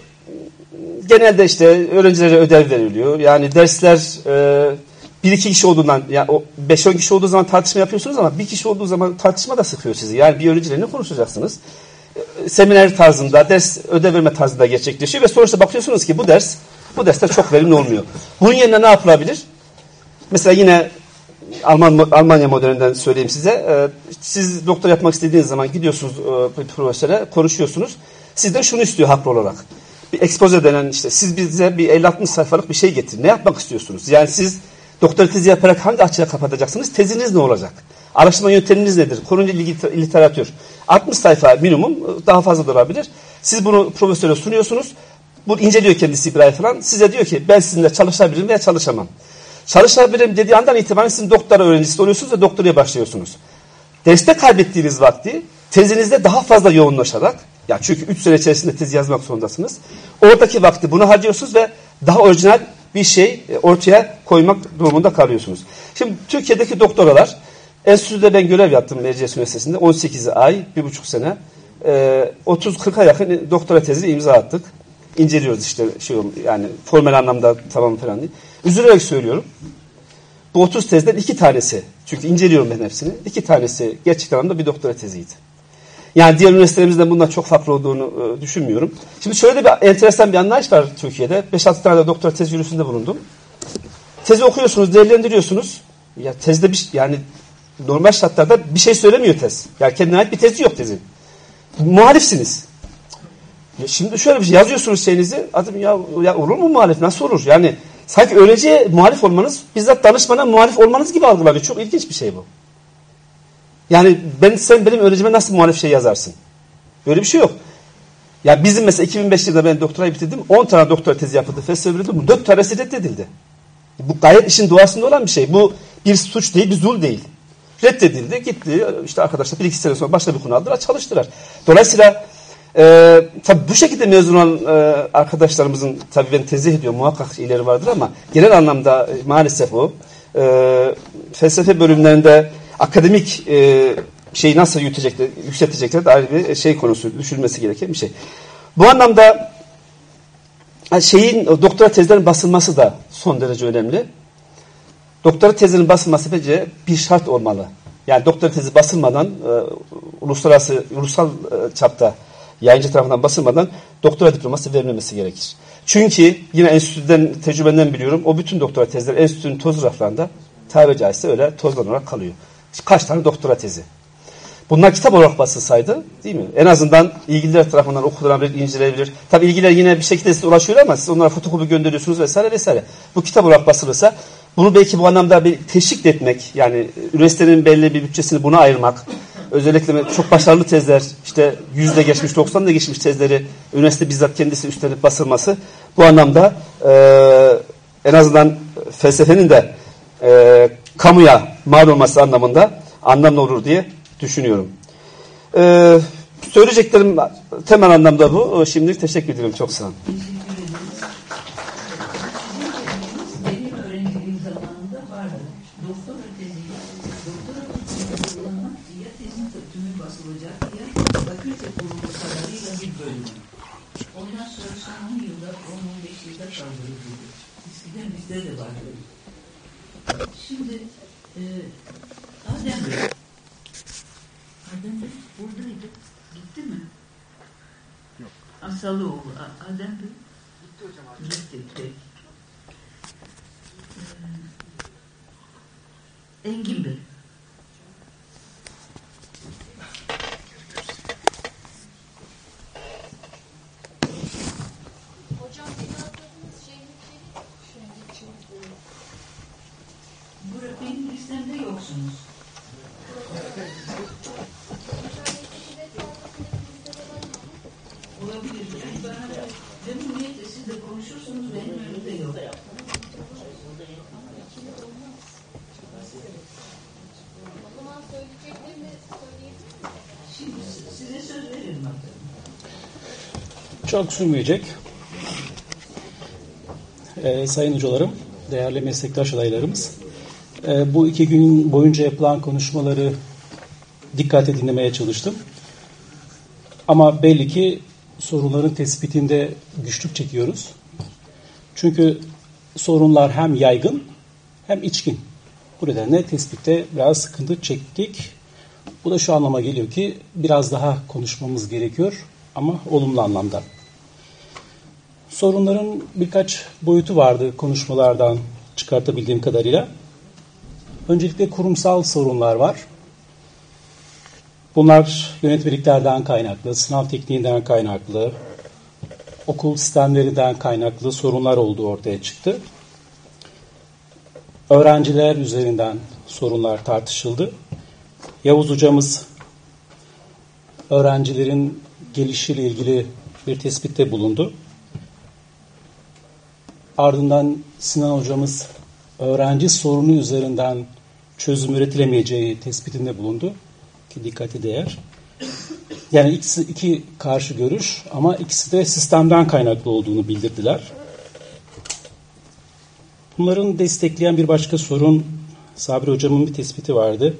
genelde işte öğrencilere ödev veriliyor. Yani dersler e, bir iki kişi olduğundan yani o beş on kişi olduğu zaman tartışma yapıyorsunuz ama bir kişi olduğu zaman tartışma da sıkıyor sizi. Yani bir öğrenciyle ne konuşacaksınız? E, seminer tarzında, ders ödev verme tarzında gerçekleşiyor ve sonuçta bakıyorsunuz ki bu ders bu dersler çok verimli olmuyor. Bunun yerine ne yapılabilir? Mesela yine Alman Almanya modelinden söyleyeyim size. E, siz doktor yapmak istediğiniz zaman gidiyorsunuz e, bir profesöre, konuşuyorsunuz. Sizden şunu istiyor haklı olarak bir ekspoze denen işte siz bize bir 50-60 sayfalık bir şey getirin. Ne yapmak istiyorsunuz? Yani siz doktora tezi yaparak hangi açıya kapatacaksınız? Teziniz ne olacak? Araştırma yönteminiz nedir? Konuyla ilgili literatür. 60 sayfa minimum daha fazla da olabilir. Siz bunu profesöre sunuyorsunuz. Bu inceliyor kendisi bir ay falan. Size diyor ki ben sizinle çalışabilirim veya çalışamam. Çalışabilirim dediği andan itibaren sizin doktora öğrencisi oluyorsunuz ve doktoraya başlıyorsunuz. Derste kaybettiğiniz vakti tezinizde daha fazla yoğunlaşarak ya çünkü 3 sene içerisinde tez yazmak zorundasınız. Oradaki vakti bunu harcıyorsunuz ve daha orijinal bir şey e, ortaya koymak durumunda kalıyorsunuz. Şimdi Türkiye'deki doktoralar enstitüde ben görev yaptım Erciyes Üniversitesi'nde 18 ay, 1,5 sene. E, 30-40'a yakın doktora tezi imza attık. İnceliyoruz işte şey yani formel anlamda tamam falan değil. Üzülerek söylüyorum. Bu 30 tezden iki tanesi, çünkü inceliyorum ben hepsini, iki tanesi gerçekten anlamda bir doktora teziydi. Yani diğer üniversitelerimizden bundan çok farklı olduğunu e, düşünmüyorum. Şimdi şöyle de bir enteresan bir anlayış var Türkiye'de. 5-6 tane de doktora tez yürüsünde bulundum. Tezi okuyorsunuz, değerlendiriyorsunuz. Ya tezde bir yani normal şartlarda bir şey söylemiyor tez. Yani kendine ait bir tezi yok tezin. Muhalifsiniz. Ya şimdi şöyle bir şey yazıyorsunuz şeyinizi. Adım ya, ya olur mu muhalif? Nasıl olur? Yani sanki öylece muhalif olmanız bizzat danışmana muhalif olmanız gibi algılanıyor. Çok ilginç bir şey bu. Yani ben sen benim öğrencime nasıl muhalif şey yazarsın? Böyle bir şey yok. Ya bizim mesela 2005 yılında ben doktorayı bitirdim. 10 tane doktora tezi yapıldı. Festival verildi. 4 tanesi reddedildi. Bu gayet işin doğasında olan bir şey. Bu bir suç değil, bir zul değil. Reddedildi, gitti. İşte arkadaşlar bir iki sene sonra başka bir konu aldılar, çalıştılar. Dolayısıyla e, tabii bu şekilde mezun olan e, arkadaşlarımızın tabii ben tezih ediyorum muhakkak ileri vardır ama genel anlamda e, maalesef o. E, felsefe bölümlerinde akademik e, şeyi nasıl yürütecekler, yükseltecekler de ayrı bir şey konusu, düşünülmesi gereken bir şey. Bu anlamda şeyin doktora tezlerin basılması da son derece önemli. Doktora tezinin basılması bence bir şart olmalı. Yani doktora tezi basılmadan e, uluslararası ulusal e, çapta yayıncı tarafından basılmadan doktora diploması verilmemesi gerekir. Çünkü yine enstitüden tecrübenden biliyorum o bütün doktora tezleri enstitünün toz raflarında tabiri caizse öyle tozlanarak kalıyor. Kaç tane doktora tezi. Bunlar kitap olarak basılsaydı değil mi? En azından ilgililer tarafından okunabilir, inceleyebilir. Tabi ilgiler yine bir şekilde size ulaşıyor ama siz onlara fotokopi gönderiyorsunuz vesaire vesaire. Bu kitap olarak basılırsa bunu belki bu anlamda bir teşvik etmek yani üniversitenin belli bir bütçesini buna ayırmak özellikle çok başarılı tezler işte yüzde geçmiş 90 da geçmiş tezleri üniversite bizzat kendisi üstlenip basılması bu anlamda e, en azından felsefenin de e, kamuya mal olması anlamında anlamlı olur diye düşünüyorum. Ee, söyleyeceklerim temel anlamda bu. Şimdilik teşekkür ederim. Çok sağ olun. Benim öğrenciliğim zamanında vardı. Doktora tezi, doktora tezi kullanmak ya tezin tümü basılacak ya fakülte kurulu kararıyla bir bölüm. Ondan sonra son 10 yılda, 10-15 yılda kaldırıldı. Eskiden bizde de vardı. Şimdi Adem Bey, Adem Bey buradaydı. Gitti mi? Yok. Asalıoğlu, Adem Bey. Gitti hocam. Gitti, peki. Ee, Engin Bey. Hocam beni atladınız Şehrik Çelik. Burada benim listemde yoksunuz. Olabilir. Yani bana da memnuniyetle siz de konuşursunuz benim önümde yok. O zaman söyleyeceklerimi söyleyebilir miyim? Şimdi size söz veririm bakalım. Çok sürmeyecek. Ee, sayın hocalarım, değerli meslektaş adaylarımız, ee, bu iki gün boyunca yapılan konuşmaları dikkatle dinlemeye çalıştım. Ama belli ki sorunların tespitinde güçlük çekiyoruz. Çünkü sorunlar hem yaygın hem içkin. Bu nedenle tespitte biraz sıkıntı çektik. Bu da şu anlama geliyor ki biraz daha konuşmamız gerekiyor ama olumlu anlamda. Sorunların birkaç boyutu vardı konuşmalardan çıkartabildiğim kadarıyla. Öncelikle kurumsal sorunlar var. Bunlar yönetmeliklerden kaynaklı, sınav tekniğinden kaynaklı, okul sistemlerinden kaynaklı sorunlar olduğu ortaya çıktı. Öğrenciler üzerinden sorunlar tartışıldı. Yavuz hocamız öğrencilerin gelişiyle ilgili bir tespitte bulundu. Ardından Sinan hocamız öğrenci sorunu üzerinden çözüm üretilemeyeceği tespitinde bulundu ki dikkati değer. Yani ikisi iki karşı görüş ama ikisi de sistemden kaynaklı olduğunu bildirdiler. Bunların destekleyen bir başka sorun Sabri hocamın bir tespiti vardı.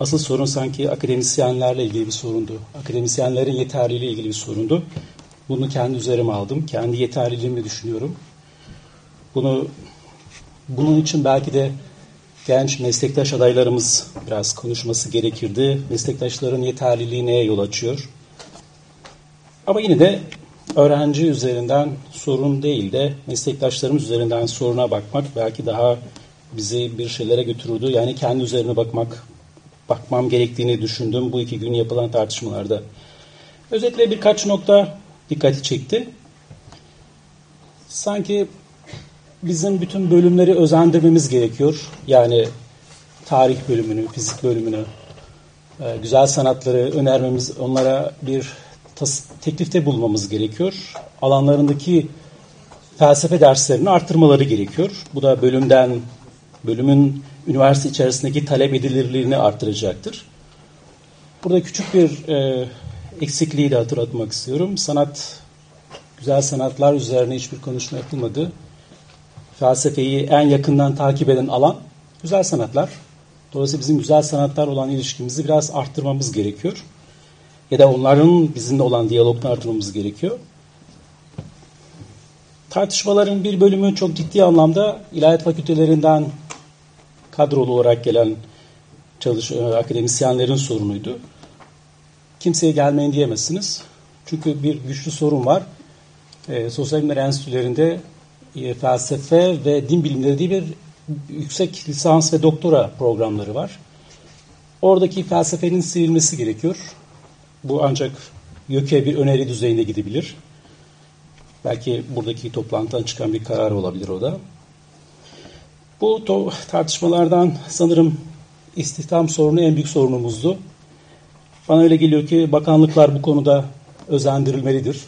Asıl sorun sanki akademisyenlerle ilgili bir sorundu. Akademisyenlerin yeterliliği ilgili bir sorundu. Bunu kendi üzerime aldım. Kendi yeterliliğimi düşünüyorum. Bunu bunun için belki de genç meslektaş adaylarımız biraz konuşması gerekirdi. Meslektaşların yeterliliği neye yol açıyor? Ama yine de öğrenci üzerinden sorun değil de meslektaşlarımız üzerinden soruna bakmak belki daha bizi bir şeylere götürürdü. Yani kendi üzerine bakmak, bakmam gerektiğini düşündüm bu iki gün yapılan tartışmalarda. Özetle birkaç nokta dikkati çekti. Sanki bizim bütün bölümleri özendirmemiz gerekiyor. Yani tarih bölümünü, fizik bölümünü, e, güzel sanatları önermemiz, onlara bir teklifte bulmamız gerekiyor. Alanlarındaki felsefe derslerini artırmaları gerekiyor. Bu da bölümden, bölümün üniversite içerisindeki talep edilirliğini artıracaktır. Burada küçük bir e, eksikliği de hatırlatmak istiyorum. Sanat, güzel sanatlar üzerine hiçbir konuşma yapılmadı. Felsefeyi en yakından takip eden alan güzel sanatlar. Dolayısıyla bizim güzel sanatlar olan ilişkimizi biraz arttırmamız gerekiyor. Ya da onların bizimle olan diyalogunu artırmamız gerekiyor. Tartışmaların bir bölümü çok ciddi anlamda ilahiyat fakültelerinden kadrolu olarak gelen çalış e, akademisyenlerin sorunuydu. Kimseye gelmeyin diyemezsiniz. Çünkü bir güçlü sorun var. E, sosyal bilimler enstitülerinde e, felsefe ve din bilimleri diye bir yüksek lisans ve doktora programları var. Oradaki felsefenin silinmesi gerekiyor. Bu ancak YÖK'e bir öneri düzeyinde gidebilir. Belki buradaki toplantıdan çıkan bir karar olabilir o da. Bu tartışmalardan sanırım istihdam sorunu en büyük sorunumuzdu. Bana öyle geliyor ki bakanlıklar bu konuda özendirilmelidir.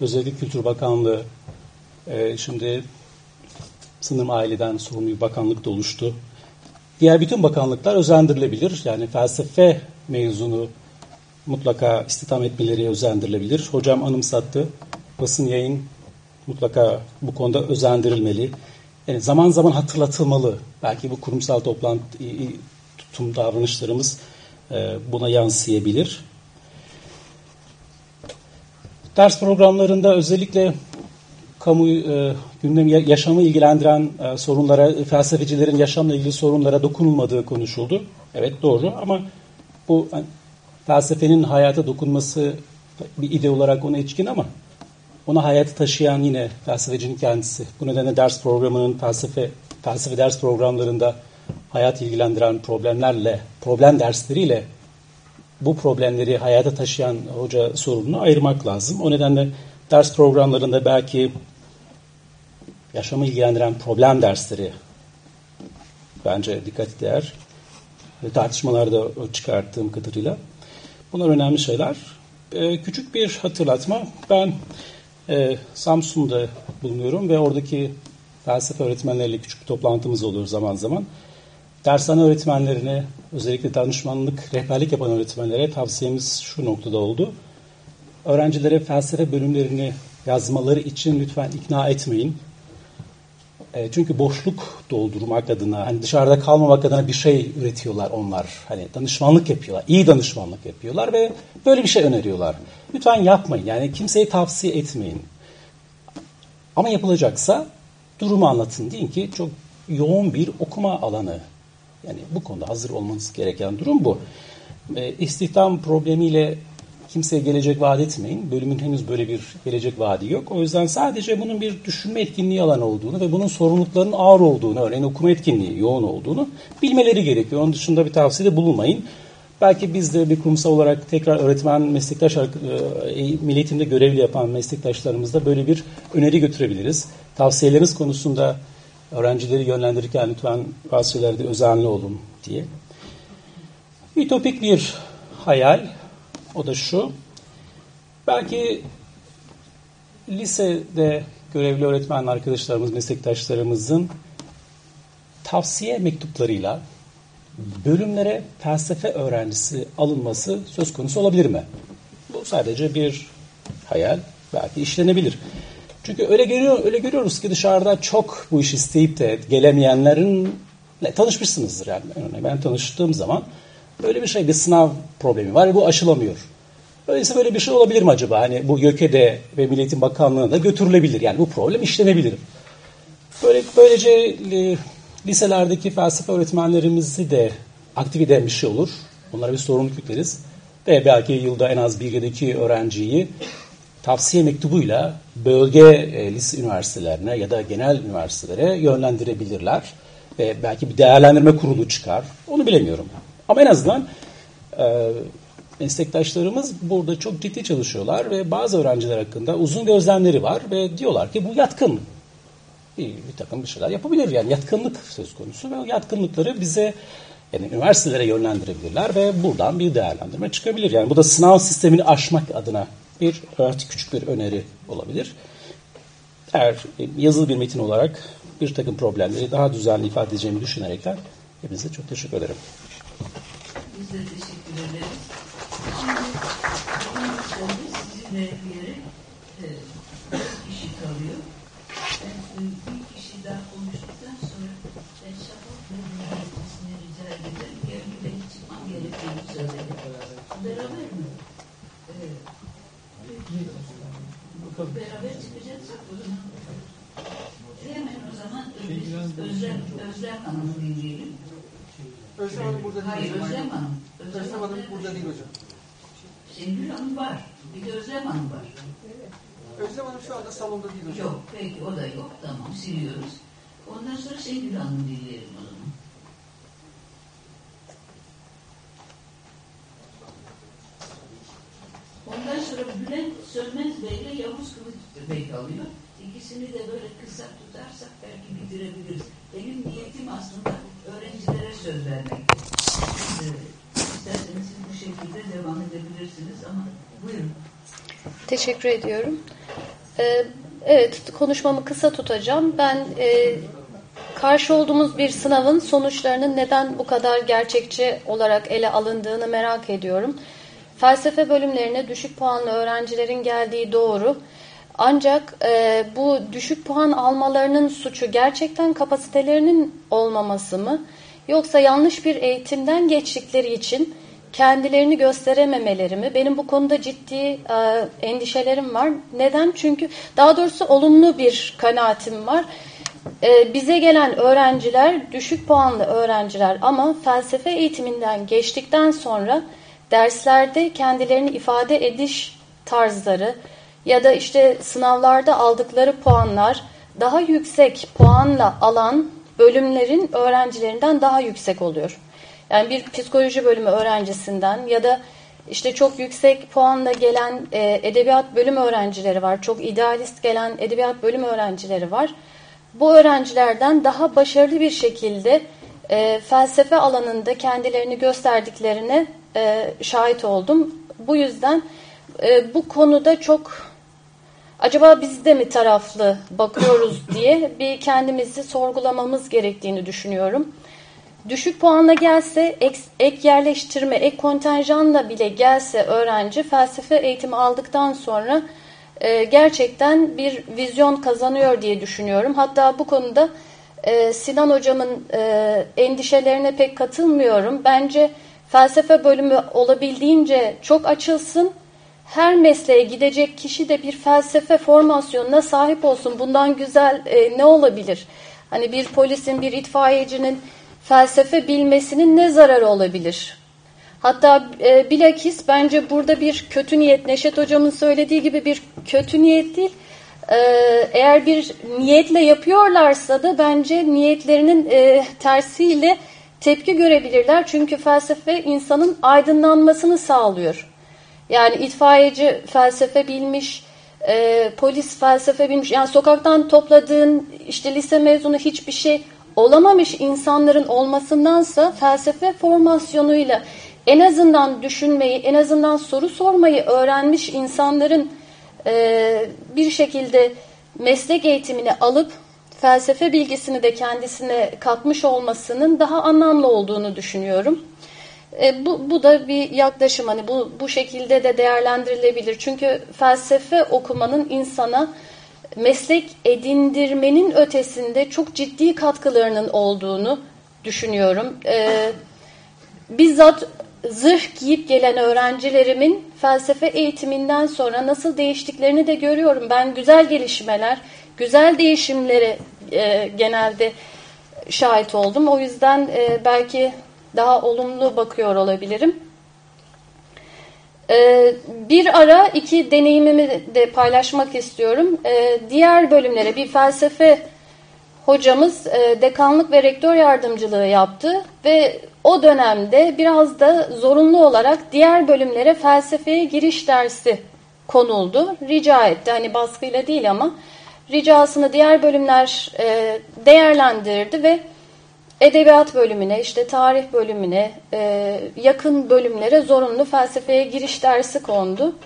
Özellikle Kültür Bakanlığı e, şimdi sınırım aileden sorumlu bir bakanlık da oluştu. Diğer bütün bakanlıklar özendirilebilir. Yani felsefe mezunu mutlaka istihdam etmeleri özendirilebilir. Hocam anımsattı. Basın yayın mutlaka bu konuda özendirilmeli. Yani zaman zaman hatırlatılmalı. Belki bu kurumsal toplantı tutum davranışlarımız e, buna yansıyabilir. Ders programlarında özellikle kamu e, gündem yaşamı ilgilendiren e, sorunlara, felsefecilerin yaşamla ilgili sorunlara dokunulmadığı konuşuldu. Evet doğru ama bu yani, felsefenin hayata dokunması bir ide olarak ona içkin ama ona hayatı taşıyan yine felsefecinin kendisi. Bu nedenle ders programının felsefe felsefe ders programlarında hayat ilgilendiren problemlerle, problem dersleriyle bu problemleri hayata taşıyan hoca sorununu ayırmak lazım. O nedenle ders programlarında belki yaşamı ilgilendiren problem dersleri bence dikkat değer. Ve tartışmalarda çıkarttığım kadarıyla. Bunlar önemli şeyler. Ee, küçük bir hatırlatma. Ben e, Samsun'da bulunuyorum ve oradaki felsefe öğretmenleriyle küçük bir toplantımız oluyor zaman zaman. Dershane öğretmenlerine, özellikle danışmanlık, rehberlik yapan öğretmenlere tavsiyemiz şu noktada oldu. Öğrencilere felsefe bölümlerini yazmaları için lütfen ikna etmeyin. E, çünkü boşluk doldurmak adına, hani dışarıda kalmamak adına bir şey üretiyorlar onlar. Hani danışmanlık yapıyorlar, iyi danışmanlık yapıyorlar ve böyle bir şey öneriyorlar. Lütfen yapmayın. Yani kimseyi tavsiye etmeyin. Ama yapılacaksa durumu anlatın. Deyin ki çok yoğun bir okuma alanı. Yani bu konuda hazır olmanız gereken durum bu. E, istihdam problemiyle kimseye gelecek vaat etmeyin. Bölümün henüz böyle bir gelecek vaadi yok. O yüzden sadece bunun bir düşünme etkinliği alan olduğunu ve bunun sorumluluklarının ağır olduğunu, örneğin okuma etkinliği yoğun olduğunu bilmeleri gerekiyor. Onun dışında bir tavsiyede bulunmayın. Belki biz de bir kurumsal olarak tekrar öğretmen meslektaş e, milli eğitimde görevli yapan meslektaşlarımızda böyle bir öneri götürebiliriz. Tavsiyeleriniz konusunda öğrencileri yönlendirirken lütfen bazı şeylerde özenli olun diye. Ütopik bir hayal, o da şu. Belki lisede görevli öğretmen arkadaşlarımız, meslektaşlarımızın tavsiye mektuplarıyla bölümlere felsefe öğrencisi alınması söz konusu olabilir mi? Bu sadece bir hayal, belki işlenebilir. Çünkü öyle görüyor, öyle görüyoruz ki dışarıda çok bu işi isteyip de gelemeyenlerin tanışmışsınızdır yani. Ben tanıştığım zaman böyle bir şey, bir sınav problemi var ve bu aşılamıyor. Öyleyse böyle bir şey olabilir mi acaba? Hani bu YÖK'e ve Milliyetin Bakanlığı'na götürülebilir. Yani bu problem işlenebilir. Böyle böylece e, liselerdeki felsefe öğretmenlerimizi de aktif eden bir şey olur. Onlara bir sorumluluk yükleriz. Ve belki yılda en az bir iki öğrenciyi tavsiye mektubuyla bölge e, lise üniversitelerine ya da genel üniversitelere yönlendirebilirler. Ve belki bir değerlendirme kurulu çıkar. Onu bilemiyorum. Ama en azından e, meslektaşlarımız burada çok ciddi çalışıyorlar ve bazı öğrenciler hakkında uzun gözlemleri var ve diyorlar ki bu yatkın. Bir, bir takım bir şeyler yapabilir yani yatkınlık söz konusu ve o yatkınlıkları bize yani üniversitelere yönlendirebilirler ve buradan bir değerlendirme çıkabilir. Yani bu da sınav sistemini aşmak adına bir küçük bir öneri olabilir. Eğer yazılı bir metin olarak bir takım problemleri daha düzenli ifade edeceğimi düşünerekten hepinize çok teşekkür ederim. Biz de teşekkür ederiz. Şimdi sizinle bir yere e, dört kişi kalıyor. Ben e, bir kişi daha konuştuktan sonra ben Şafak yönetmesini rica ederim. Yarın ben çıkmam gerektiğini söyledi. Beraber mi? E, beraber çıkacaksak o zaman hemen o zaman Özlem, Özlem Hanım'ı dinleyelim. Özlem Hanım burada değil. Hayır hocam. Özlem Hanım. Özlem Hanım burada değil hocam. Şengül Hanım var. Bir de Özlem Hanım var. Özlem Hanım şu anda salonda değil hocam. Yok peki o da yok. Tamam siliyoruz. Ondan sonra Şengül Hanım dinleyelim o zaman. Ondan sonra Bülent Sönmez Bey ile Yavuz Kılıç Bey kalıyor. İkisini de böyle kısa tutarsak belki bitirebiliriz. Benim niyetim aslında öğrencilere söz vermek. Ee, isterseniz siz bu şekilde devam edebilirsiniz ama buyurun. Teşekkür ediyorum. Ee, evet, konuşmamı kısa tutacağım. Ben e, karşı olduğumuz bir sınavın sonuçlarının neden bu kadar gerçekçi olarak ele alındığını merak ediyorum. Felsefe bölümlerine düşük puanlı öğrencilerin geldiği doğru. Ancak e, bu düşük puan almalarının suçu gerçekten kapasitelerinin olmaması mı? Yoksa yanlış bir eğitimden geçtikleri için kendilerini gösterememeleri mi? Benim bu konuda ciddi e, endişelerim var. Neden? Çünkü daha doğrusu olumlu bir kanaatim var. E, bize gelen öğrenciler düşük puanlı öğrenciler ama felsefe eğitiminden geçtikten sonra derslerde kendilerini ifade ediş tarzları ya da işte sınavlarda aldıkları puanlar daha yüksek puanla alan bölümlerin öğrencilerinden daha yüksek oluyor. Yani bir psikoloji bölümü öğrencisinden ya da işte çok yüksek puanla gelen e, edebiyat bölüm öğrencileri var. Çok idealist gelen edebiyat bölüm öğrencileri var. Bu öğrencilerden daha başarılı bir şekilde e, felsefe alanında kendilerini gösterdiklerine e, şahit oldum. Bu yüzden e, bu konuda çok acaba biz de mi taraflı bakıyoruz diye bir kendimizi sorgulamamız gerektiğini düşünüyorum. Düşük puanla gelse, ek, ek yerleştirme, ek kontenjanla bile gelse öğrenci felsefe eğitimi aldıktan sonra e, gerçekten bir vizyon kazanıyor diye düşünüyorum. Hatta bu konuda e, Sinan hocamın e, endişelerine pek katılmıyorum. Bence felsefe bölümü olabildiğince çok açılsın. Her mesleğe gidecek kişi de bir felsefe formasyonuna sahip olsun. Bundan güzel e, ne olabilir? Hani bir polisin, bir itfaiyecinin felsefe bilmesinin ne zararı olabilir? Hatta e, bilakis bence burada bir kötü niyet, Neşet hocamın söylediği gibi bir kötü niyet değil. E, eğer bir niyetle yapıyorlarsa da bence niyetlerinin e, tersiyle tepki görebilirler. Çünkü felsefe insanın aydınlanmasını sağlıyor. Yani itfaiyeci felsefe bilmiş, e, polis felsefe bilmiş. Yani sokaktan topladığın işte lise mezunu hiçbir şey olamamış insanların olmasındansa felsefe formasyonuyla en azından düşünmeyi, en azından soru sormayı öğrenmiş insanların e, bir şekilde meslek eğitimini alıp felsefe bilgisini de kendisine katmış olmasının daha anlamlı olduğunu düşünüyorum. E, bu, bu da bir yaklaşım hani bu, bu şekilde de değerlendirilebilir. Çünkü felsefe okumanın insana meslek edindirmenin ötesinde çok ciddi katkılarının olduğunu düşünüyorum. E, bizzat zırh giyip gelen öğrencilerimin felsefe eğitiminden sonra nasıl değiştiklerini de görüyorum. Ben güzel gelişmeler, güzel değişimleri e, genelde şahit oldum. O yüzden e, belki daha olumlu bakıyor olabilirim. E, bir ara iki deneyimimi de paylaşmak istiyorum. E, diğer bölümlere bir felsefe hocamız e, dekanlık ve rektör yardımcılığı yaptı ve o dönemde biraz da zorunlu olarak diğer bölümlere felsefeye giriş dersi konuldu. Rica etti hani baskıyla değil ama ricasını diğer bölümler e, değerlendirdi ve edebiyat bölümüne, işte tarih bölümüne, e, yakın bölümlere zorunlu felsefeye giriş dersi kondu.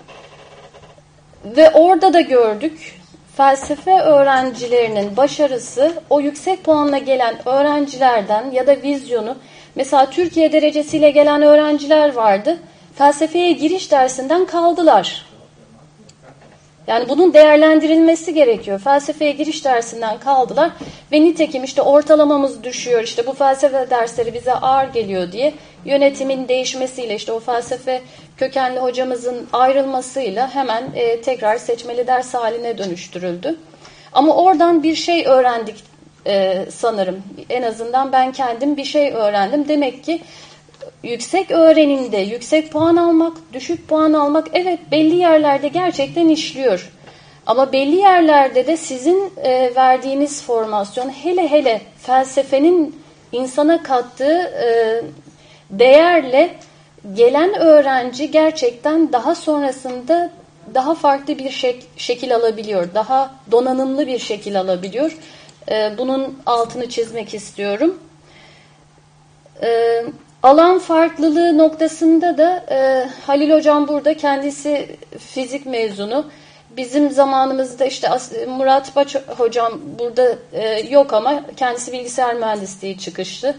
Ve orada da gördük felsefe öğrencilerinin başarısı o yüksek puanla gelen öğrencilerden ya da vizyonu mesela Türkiye derecesiyle gelen öğrenciler vardı. Felsefeye giriş dersinden kaldılar. Yani bunun değerlendirilmesi gerekiyor. Felsefeye giriş dersinden kaldılar ve nitekim işte ortalamamız düşüyor. İşte bu felsefe dersleri bize ağır geliyor diye yönetimin değişmesiyle işte o felsefe kökenli hocamızın ayrılmasıyla hemen e, tekrar seçmeli ders haline dönüştürüldü. Ama oradan bir şey öğrendik e, sanırım. En azından ben kendim bir şey öğrendim. Demek ki yüksek öğrenimde yüksek puan almak, düşük puan almak evet belli yerlerde gerçekten işliyor. Ama belli yerlerde de sizin e, verdiğiniz formasyon hele hele felsefenin insana kattığı e, değerle gelen öğrenci gerçekten daha sonrasında daha farklı bir şek şekil alabiliyor. Daha donanımlı bir şekil alabiliyor. E, bunun altını çizmek istiyorum. E, alan farklılığı noktasında da e, Halil Hocam burada kendisi fizik mezunu. Bizim zamanımızda işte Murat Baç hocam burada e, yok ama kendisi bilgisayar mühendisliği çıkıştı.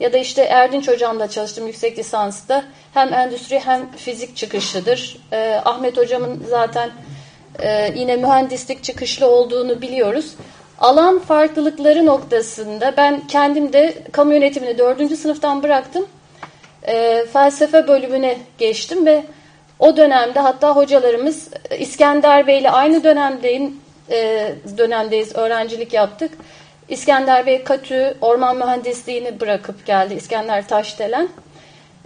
Ya da işte Erdinç hocamla çalıştım yüksek lisansta. Hem endüstri hem fizik çıkışlıdır. E, Ahmet hocamın zaten e, yine mühendislik çıkışlı olduğunu biliyoruz. Alan farklılıkları noktasında ben kendim de kamu yönetimini dördüncü sınıftan bıraktım. E, felsefe bölümüne geçtim ve o dönemde hatta hocalarımız İskender Bey ile aynı dönemdeyim, e, dönemdeyiz, öğrencilik yaptık. İskender Bey Katü orman mühendisliğini bırakıp geldi İskender Taşdelen.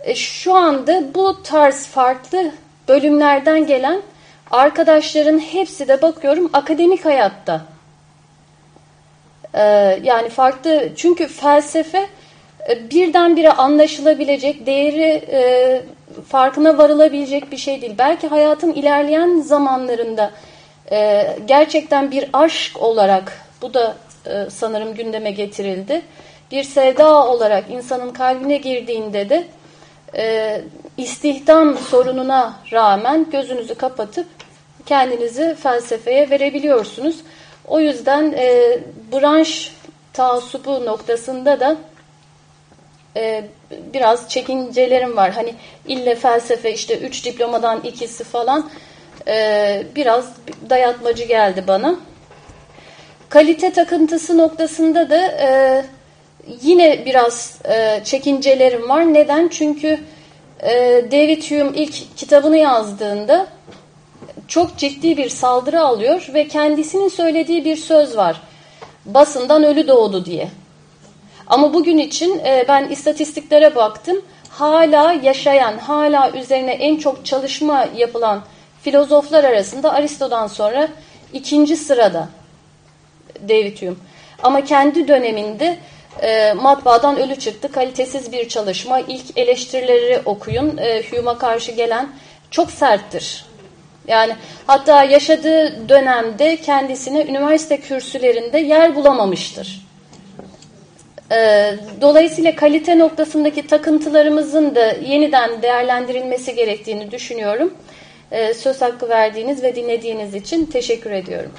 E, şu anda bu tarz farklı bölümlerden gelen arkadaşların hepsi de bakıyorum akademik hayatta. E, yani farklı çünkü felsefe e, birdenbire anlaşılabilecek, değeri e, farkına varılabilecek bir şey değil. Belki hayatın ilerleyen zamanlarında e, gerçekten bir aşk olarak bu da e, sanırım gündeme getirildi. Bir sevda olarak insanın kalbine girdiğinde de e, istihdam sorununa rağmen gözünüzü kapatıp kendinizi felsefeye verebiliyorsunuz. O yüzden e, branş taassubu noktasında da e, biraz çekincelerim var. Hani ille felsefe işte üç diplomadan ikisi falan e, biraz dayatmacı geldi bana. Kalite takıntısı noktasında da e, yine biraz e, çekincelerim var. Neden? Çünkü e, David Hume ilk kitabını yazdığında çok ciddi bir saldırı alıyor ve kendisinin söylediği bir söz var. Basından ölü doğdu diye. Ama bugün için e, ben istatistiklere baktım. Hala yaşayan, hala üzerine en çok çalışma yapılan filozoflar arasında Aristo'dan sonra ikinci sırada David Hume. Ama kendi döneminde e, matbaadan ölü çıktı. Kalitesiz bir çalışma. İlk eleştirileri okuyun. E, Hume'a karşı gelen çok serttir. Yani hatta yaşadığı dönemde kendisine üniversite kürsülerinde yer bulamamıştır. E, dolayısıyla kalite noktasındaki takıntılarımızın da yeniden değerlendirilmesi gerektiğini düşünüyorum. E, söz hakkı verdiğiniz ve dinlediğiniz için teşekkür ediyorum.